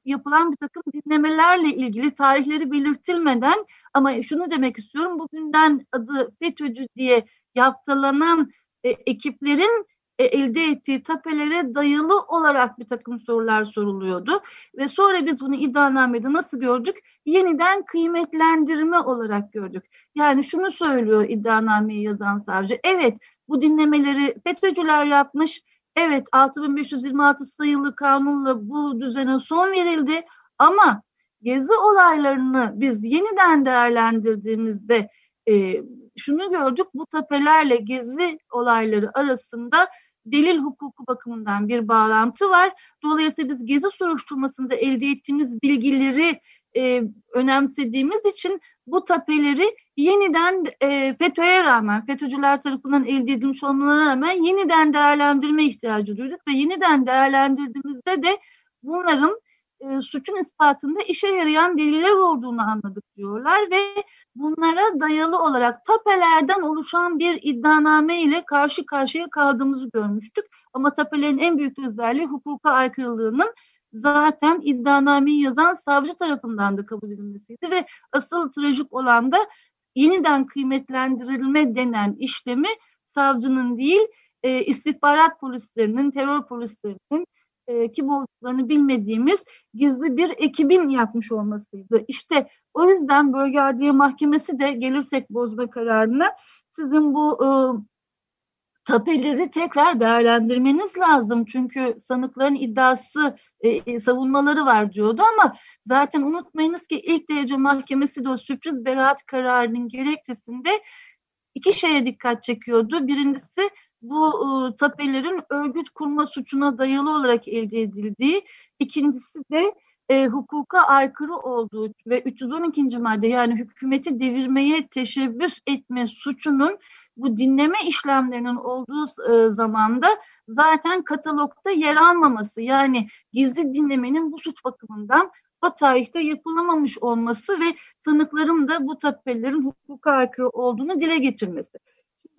yapılan bir takım dinlemelerle ilgili tarihleri belirtilmeden ama şunu demek istiyorum bugünden adı FETÖ'cü diye yaftalanan e, ekiplerin e, elde ettiği tapelere dayalı olarak bir takım sorular soruluyordu. Ve sonra biz bunu iddianamede nasıl gördük? Yeniden kıymetlendirme olarak gördük. Yani şunu söylüyor iddianameyi yazan savcı. Evet bu dinlemeleri FETÖ'cüler yapmış. Evet 6526 sayılı kanunla bu düzene son verildi ama gezi olaylarını biz yeniden değerlendirdiğimizde e, şunu gördük bu tapelerle gezi olayları arasında delil hukuku bakımından bir bağlantı var. Dolayısıyla biz gezi soruşturmasında elde ettiğimiz bilgileri e, önemsediğimiz için bu tapeleri yeniden e, FETÖ'ye rağmen, FETÖ'cüler tarafından elde edilmiş olmalarına rağmen yeniden değerlendirme ihtiyacı duyduk ve yeniden değerlendirdiğimizde de bunların e, suçun ispatında işe yarayan deliller olduğunu anladık diyorlar ve bunlara dayalı olarak tapelerden oluşan bir iddianame ile karşı karşıya kaldığımızı görmüştük. Ama tapelerin en büyük özelliği hukuka aykırılığının zaten iddianameyi yazan savcı tarafından da kabul edilmesiydi ve asıl trajik olan da yeniden kıymetlendirilme denen işlemi savcının değil e, istihbarat polislerinin, terör polislerinin e, kim olduklarını bilmediğimiz gizli bir ekibin yapmış olmasıydı. İşte o yüzden Bölge Adliye Mahkemesi de gelirsek bozma kararına sizin bu e, tapeleri tekrar değerlendirmeniz lazım. Çünkü sanıkların iddiası, e, e, savunmaları var diyordu ama zaten unutmayınız ki ilk derece mahkemesi de o sürpriz beraat kararının gerekçesinde iki şeye dikkat çekiyordu. Birincisi bu e, tapelerin örgüt kurma suçuna dayalı olarak elde edildiği, ikincisi de e, hukuka aykırı olduğu ve 312. madde yani hükümeti devirmeye teşebbüs etme suçunun bu dinleme işlemlerinin olduğu e, zamanda zaten katalogda yer almaması yani gizli dinlemenin bu suç bakımından o tarihte yapılamamış olması ve sanıkların da bu tapelerin hukuka aykırı olduğunu dile getirmesi.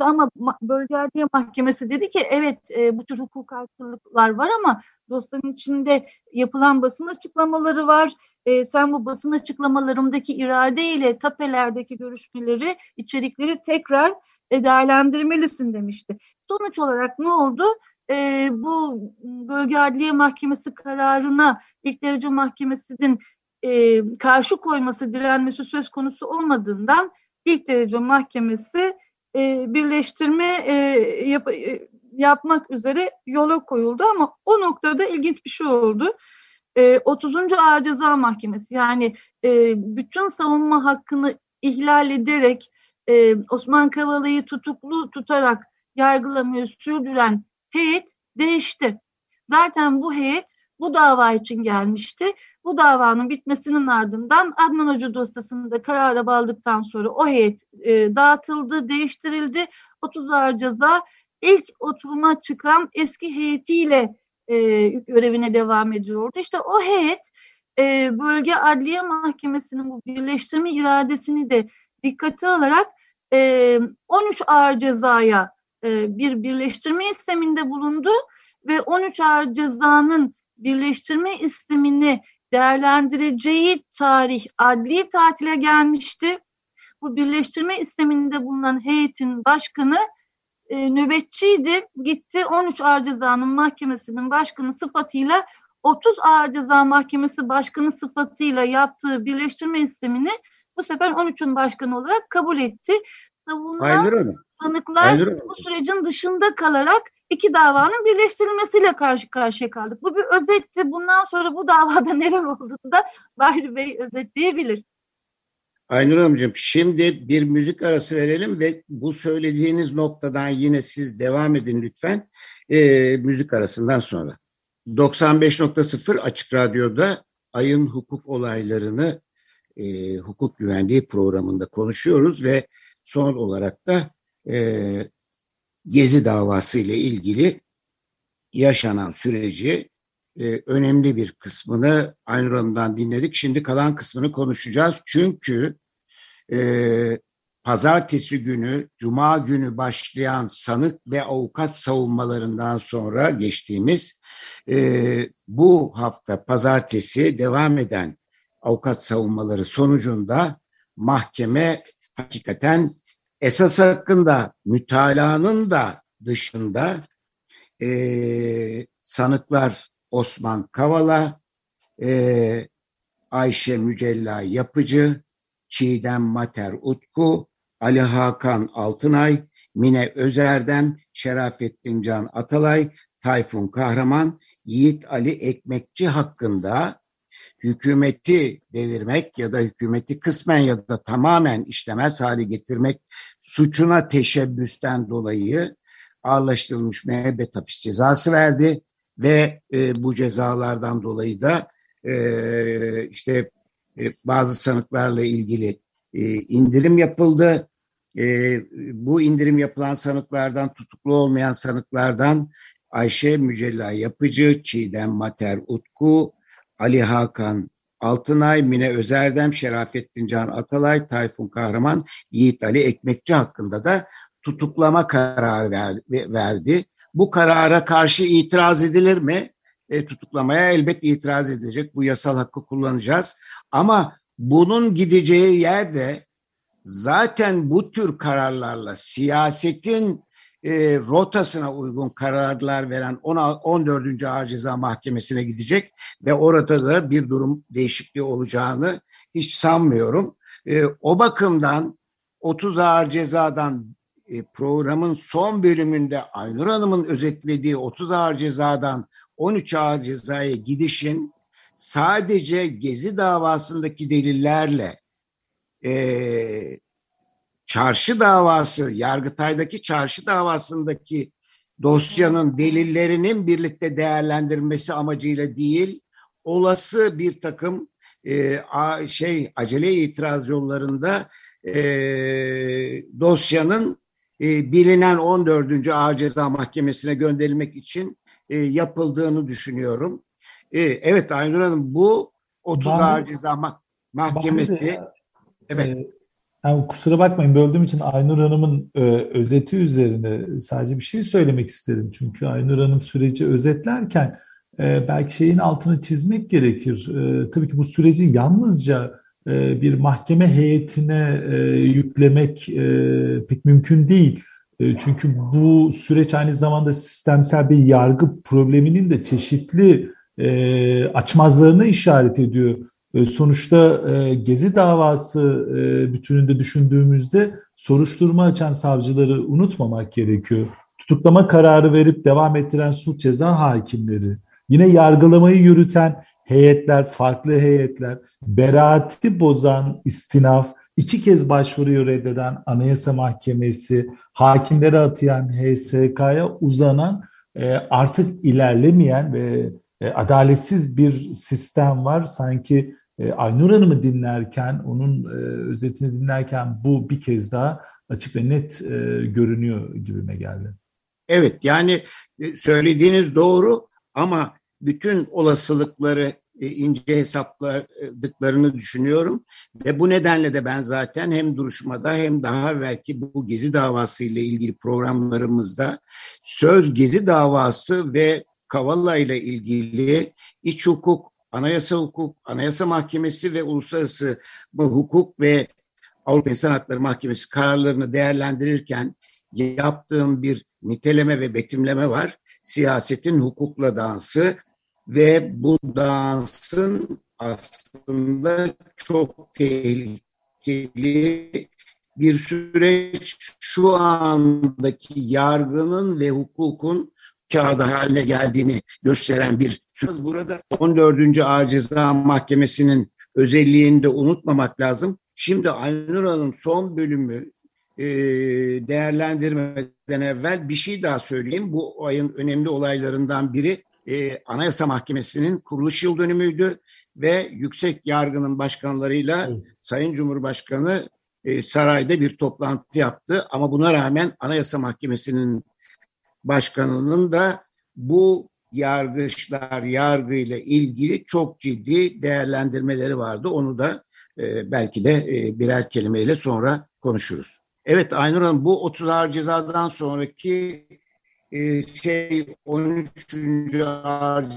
Ama Bölge Adliye Mahkemesi dedi ki evet e, bu tür hukuk aykırılıklar var ama dosyanın içinde yapılan basın açıklamaları var. E, sen bu basın açıklamalarındaki irade ile tapelerdeki görüşmeleri, içerikleri tekrar e, değerlendirmelisin demişti. Sonuç olarak ne oldu? E, bu Bölge Adliye Mahkemesi kararına ilk derece mahkemesinin e, karşı koyması, direnmesi söz konusu olmadığından ilk derece mahkemesi e, birleştirme e, yap, e, yapmak üzere yola koyuldu ama o noktada ilginç bir şey oldu. E, 30. Ağır Ceza Mahkemesi yani e, bütün savunma hakkını ihlal ederek e, Osman Kavala'yı tutuklu tutarak yargılamayı sürdüren heyet değişti. Zaten bu heyet bu dava için gelmişti. Bu davanın bitmesinin ardından Adnan Hoca dosyasında karara bağladıktan sonra o heyet e, dağıtıldı, değiştirildi. 30 ağır ceza ilk oturuma çıkan eski heyetiyle e, görevine devam ediyordu. İşte o heyet e, bölge adliye mahkemesinin bu birleştirme iradesini de dikkate alarak e, 13 ağır cezaya e, bir birleştirme isteminde bulundu ve 13 ağır cezanın birleştirme istemini değerlendireceği tarih adli tatile gelmişti. Bu birleştirme isteminde bulunan heyetin başkanı e, nöbetçiydi. Gitti 13 Ağır Ceza'nın mahkemesinin başkanı sıfatıyla 30 Ağır Ceza Mahkemesi Başkanı sıfatıyla yaptığı birleştirme istemini bu sefer 13'ün başkanı olarak kabul etti. Savunulan sanıklar bu sürecin dışında kalarak iki davanın birleştirilmesiyle karşı karşıya kaldık. Bu bir özetti. Bundan sonra bu davada (laughs) neler olduğunu da Bahri Bey özetleyebilir. Aynur Hanımcığım şimdi bir müzik arası verelim ve bu söylediğiniz noktadan yine siz devam edin lütfen e, müzik arasından sonra. 95.0 Açık Radyo'da ayın hukuk olaylarını e, hukuk güvenliği programında konuşuyoruz ve son olarak da e, Gezi davası ile ilgili yaşanan süreci e, önemli bir kısmını Aynur dinledik. Şimdi kalan kısmını konuşacağız. Çünkü e, pazartesi günü, cuma günü başlayan sanık ve avukat savunmalarından sonra geçtiğimiz e, bu hafta pazartesi devam eden avukat savunmaları sonucunda mahkeme hakikaten esas hakkında mütalanın da dışında e, sanıklar Osman Kavala, e, Ayşe Mücella Yapıcı, Çiğdem Mater Utku, Ali Hakan Altınay, Mine Özerdem, Şerafettin Can Atalay, Tayfun Kahraman, Yiğit Ali Ekmekçi hakkında hükümeti devirmek ya da hükümeti kısmen ya da tamamen işlemez hale getirmek suçuna teşebbüsten dolayı ağırlaştırılmış müebbet hapis cezası verdi ve e, bu cezalardan dolayı da e, işte e, bazı sanıklarla ilgili e, indirim yapıldı. E, bu indirim yapılan sanıklardan tutuklu olmayan sanıklardan Ayşe Mücella Yapıcı, Çiğdem Mater Utku, Ali Hakan Altınay, Mine Özerdem, Şerafettin Can Atalay, Tayfun Kahraman, Yiğit Ali Ekmekçi hakkında da tutuklama kararı verdi. Bu karara karşı itiraz edilir mi? E, tutuklamaya elbet itiraz edilecek. Bu yasal hakkı kullanacağız. Ama bunun gideceği yerde zaten bu tür kararlarla siyasetin e, rotasına uygun kararlar veren 14. Ağır Ceza Mahkemesi'ne gidecek ve orada da bir durum değişikliği olacağını hiç sanmıyorum. E, o bakımdan 30 ağır cezadan e, programın son bölümünde Aynur Hanım'ın özetlediği 30 ağır cezadan 13 ağır cezaya gidişin sadece Gezi davasındaki delillerle e, çarşı davası, Yargıtay'daki çarşı davasındaki dosyanın delillerinin birlikte değerlendirilmesi amacıyla değil, olası bir takım e, a, şey acele itiraz yollarında e, dosyanın e, bilinen 14. Ağır Ceza Mahkemesi'ne gönderilmek için e, yapıldığını düşünüyorum. E, evet Aynur Hanım bu 30 Bahri, Ağır Ceza Mahkemesi evet. E, yani kusura bakmayın böldüğüm için Aynur Hanım'ın e, özeti üzerine sadece bir şey söylemek isterim. Çünkü Aynur Hanım süreci özetlerken e, belki şeyin altını çizmek gerekir. E, tabii ki bu süreci yalnızca e, bir mahkeme heyetine e, yüklemek e, pek mümkün değil. E, çünkü bu süreç aynı zamanda sistemsel bir yargı probleminin de çeşitli e, açmazlarına işaret ediyor. E, sonuçta e, Gezi davası e, bütününde düşündüğümüzde soruşturma açan savcıları unutmamak gerekiyor. Tutuklama kararı verip devam ettiren suç ceza hakimleri, yine yargılamayı yürüten heyetler, farklı heyetler, beraati bozan istinaf, iki kez başvuruyu reddeden Anayasa Mahkemesi, hakimlere atayan HSK'ya uzanan artık ilerlemeyen ve adaletsiz bir sistem var. Sanki e, Aynur Hanım'ı dinlerken, onun e, özetini dinlerken bu bir kez daha açık ve net e, görünüyor gibime geldi. Evet yani e, söylediğiniz doğru ama bütün olasılıkları e, ince hesapladıklarını düşünüyorum ve bu nedenle de ben zaten hem duruşmada hem daha belki bu Gezi davası ile ilgili programlarımızda söz Gezi davası ve Kavala ile ilgili iç hukuk anayasa hukuk, anayasa mahkemesi ve uluslararası hukuk ve Avrupa İnsan Hakları Mahkemesi kararlarını değerlendirirken yaptığım bir niteleme ve betimleme var. Siyasetin hukukla dansı ve bu dansın aslında çok tehlikeli bir süreç şu andaki yargının ve hukukun kağıdı haline geldiğini gösteren bir söz. Burada 14. Ağır Ceza Mahkemesi'nin özelliğini de unutmamak lazım. Şimdi Aynur Hanım son bölümü e, değerlendirmeden evvel bir şey daha söyleyeyim. Bu ayın önemli olaylarından biri e, Anayasa Mahkemesi'nin kuruluş yıl dönümüydü ve yüksek yargının başkanlarıyla evet. Sayın Cumhurbaşkanı e, sarayda bir toplantı yaptı. Ama buna rağmen Anayasa Mahkemesi'nin Başkanı'nın da bu yargıçlar yargıyla ilgili çok ciddi değerlendirmeleri vardı. Onu da e, belki de e, birer kelimeyle sonra konuşuruz. Evet Aynur Hanım bu 30 ağır cezadan sonraki e, şey 13. ağır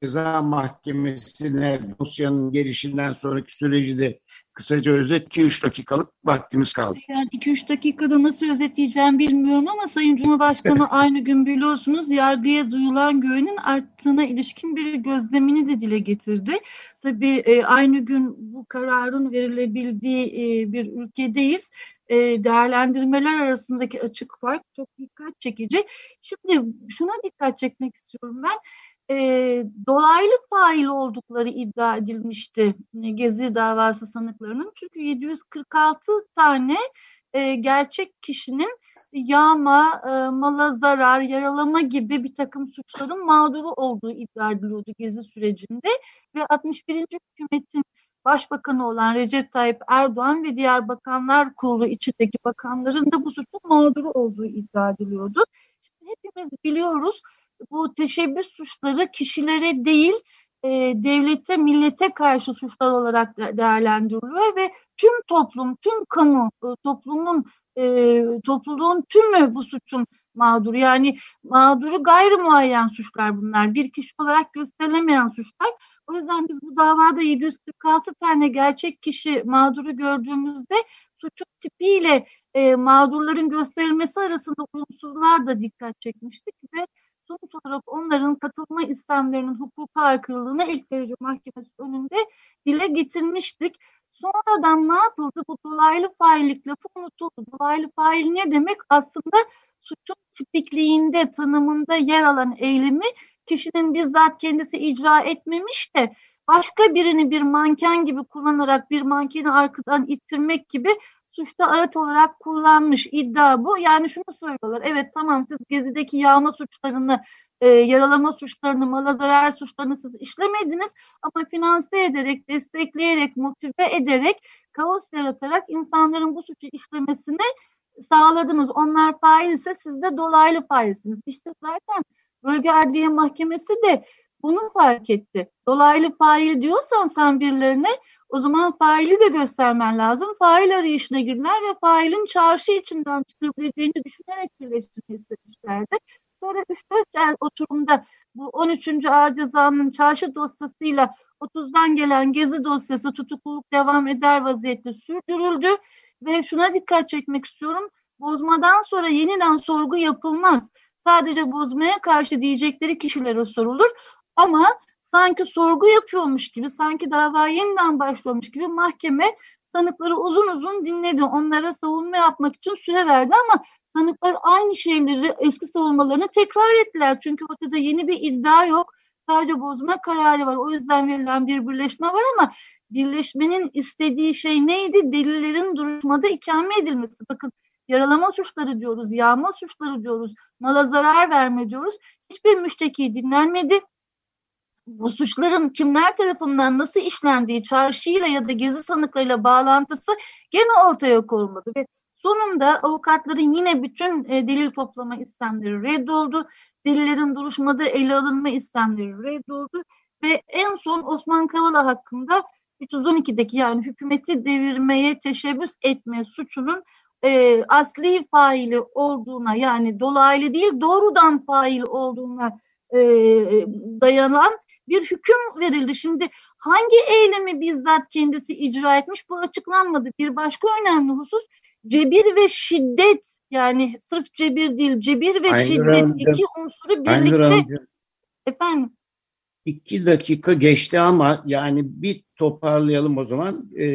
ceza mahkemesine dosyanın gelişinden sonraki süreci de kısaca özet 2-3 dakikalık vaktimiz kaldı. Yani 2-3 dakikada nasıl özetleyeceğim bilmiyorum ama Sayın Cumhurbaşkanı aynı gün biliyorsunuz yargıya duyulan güvenin arttığına ilişkin bir gözlemini de dile getirdi. Tabii e, aynı gün bu kararın verilebildiği e, bir ülkedeyiz e, değerlendirmeler arasındaki açık fark çok dikkat çekici. Şimdi şuna dikkat çekmek istiyorum ben. E, dolaylı fail oldukları iddia edilmişti Gezi davası sanıklarının. Çünkü 746 tane e, gerçek kişinin yağma, e, mala zarar, yaralama gibi bir takım suçların mağduru olduğu iddia ediliyordu Gezi sürecinde. Ve 61. hükümetin Başbakanı olan Recep Tayyip Erdoğan ve diğer bakanlar kurulu içindeki bakanların da bu suçun mağduru olduğu iddia ediliyordu. Şimdi hepimiz biliyoruz bu teşebbüs suçları kişilere değil e, devlete, millete karşı suçlar olarak değerlendiriliyor ve tüm toplum, tüm kamu, e, toplumun, e, topluluğun tümü bu suçun mağduru. Yani mağduru gayri muayyen suçlar bunlar. Bir kişi olarak gösterilemeyen suçlar. O yüzden biz bu davada 746 tane gerçek kişi mağduru gördüğümüzde suçun tipiyle e, mağdurların gösterilmesi arasında uyumsuzluğa da dikkat çekmiştik ve sonuç olarak onların katılma istemlerinin hukuka aykırılığını ilk derece mahkemesi önünde dile getirmiştik. Sonradan ne yapıldı? Bu dolaylı faillik lafı unutuldu. Dolaylı fail ne demek? Aslında suçun tipikliğinde, tanımında yer alan eylemi kişinin bizzat kendisi icra etmemiş de başka birini bir manken gibi kullanarak bir mankeni arkadan ittirmek gibi suçta araç olarak kullanmış iddia bu. Yani şunu söylüyorlar. Evet tamam siz Gezi'deki yağma suçlarını, e, yaralama suçlarını, mala zarar suçlarını siz işlemediniz ama finanse ederek, destekleyerek, motive ederek, kaos yaratarak insanların bu suçu işlemesini sağladınız. Onlar fail ise siz de dolaylı failsiniz. İşte zaten Bölge Adliye Mahkemesi de bunu fark etti. Dolaylı fail diyorsan sen birilerine o zaman faili de göstermen lazım. Fail arayışına girdiler ve failin çarşı içinden çıkabileceğini düşünerek birleştirmeyi istemişlerdi. Sonra 3-4 oturumda bu 13. Ağır Ceza'nın çarşı dosyasıyla 30'dan gelen gezi dosyası tutukluluk devam eder vaziyette sürdürüldü ve şuna dikkat çekmek istiyorum. Bozmadan sonra yeniden sorgu yapılmaz. Sadece bozmaya karşı diyecekleri kişilere sorulur ama sanki sorgu yapıyormuş gibi, sanki dava yeniden başlıyormuş gibi mahkeme sanıkları uzun uzun dinledi. Onlara savunma yapmak için süre verdi ama sanıklar aynı şeyleri, eski savunmalarını tekrar ettiler. Çünkü ortada yeni bir iddia yok. Sadece bozma kararı var. O yüzden verilen bir birleşme var ama birleşmenin istediği şey neydi? Delillerin duruşmada ikame edilmesi. Bakın yaralama suçları diyoruz, yağma suçları diyoruz, mala zarar verme diyoruz. Hiçbir müşteki dinlenmedi. Bu suçların kimler tarafından nasıl işlendiği, çarşıyla ya da gezi sanıklarıyla bağlantısı gene ortaya konulmadı ve sonunda avukatların yine bütün e, delil toplama istemleri reddoldu. Delillerin duruşmada ele alınma istemleri reddoldu ve en son Osman Kavala hakkında 312'deki yani hükümeti devirmeye teşebbüs etme suçunun e, asli faili olduğuna yani dolaylı değil doğrudan fail olduğuna e, dayanan bir hüküm verildi. Şimdi hangi eylemi bizzat kendisi icra etmiş bu açıklanmadı. Bir başka önemli husus cebir ve şiddet yani sırf cebir değil cebir ve Aynur şiddet Hanım, iki unsuru birlikte efendim İki dakika geçti ama yani bir toparlayalım o zaman. Ee,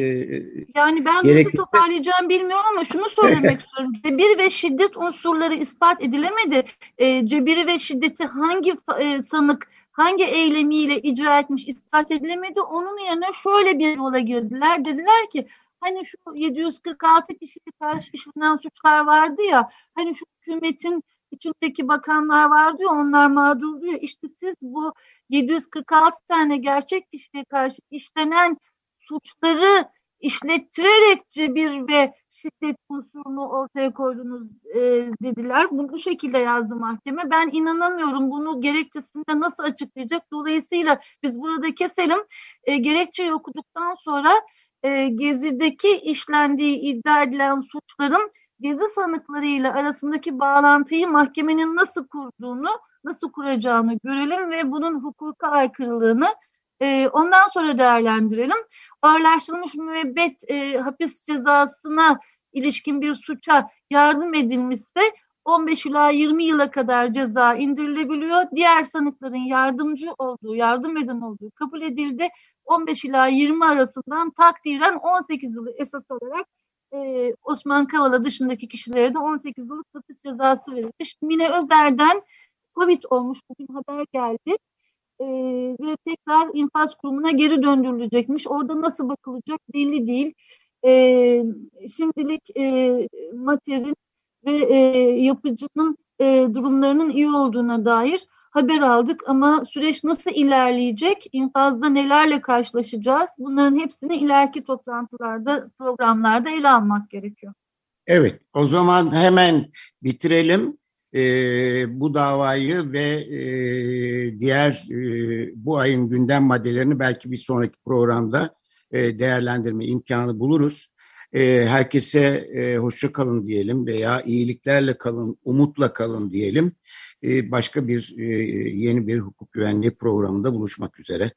yani ben gerekirse... nasıl toparlayacağım bilmiyorum ama şunu söylemek (laughs) istiyorum. Cebir ve şiddet unsurları ispat edilemedi. E, cebiri ve şiddeti hangi e, sanık hangi eylemiyle icra etmiş ispat edilemedi. Onun yerine şöyle bir yola girdiler. Dediler ki hani şu 746 kişilik karşı işlenen suçlar vardı ya hani şu hükümetin içindeki bakanlar var diyor, onlar mağdur diyor. İşte siz bu 746 tane gerçek kişiye karşı işlenen suçları işlettirerek cebir ve şiddet unsurunu ortaya koydunuz e, dediler. Bu, bu şekilde yazdı mahkeme. Ben inanamıyorum bunu gerekçesinde nasıl açıklayacak. Dolayısıyla biz burada keselim. E, gerekçeyi okuduktan sonra e, Gezi'deki işlendiği iddia edilen suçların gezi sanıklarıyla arasındaki bağlantıyı mahkemenin nasıl kurduğunu, nasıl kuracağını görelim ve bunun hukuka aykırılığını e, ondan sonra değerlendirelim. Ağırlaştırılmış müebbet e, hapis cezasına ilişkin bir suça yardım edilmişse 15 ila 20 yıla kadar ceza indirilebiliyor. Diğer sanıkların yardımcı olduğu, yardım eden olduğu kabul edildi. 15 ila 20 arasından takdiren 18 yılı esas olarak e, Osman Kavala dışındaki kişilere de 18 yıllık hapis cezası verilmiş. Mine Özer'den Covid olmuş bugün haber geldi. E, ve tekrar infaz kurumuna geri döndürülecekmiş. Orada nasıl bakılacak belli değil. E, şimdilik e, materin ve e, yapıcının e, durumlarının iyi olduğuna dair haber aldık ama süreç nasıl ilerleyecek, infazda nelerle karşılaşacağız bunların hepsini ileriki toplantılarda, programlarda ele almak gerekiyor. Evet, o zaman hemen bitirelim e, bu davayı ve e, diğer e, bu ayın gündem maddelerini belki bir sonraki programda e, değerlendirme imkanı buluruz. E, herkese e, hoşça kalın diyelim veya iyiliklerle kalın, umutla kalın diyelim. E, başka bir e, yeni bir hukuk güvenliği programında buluşmak üzere.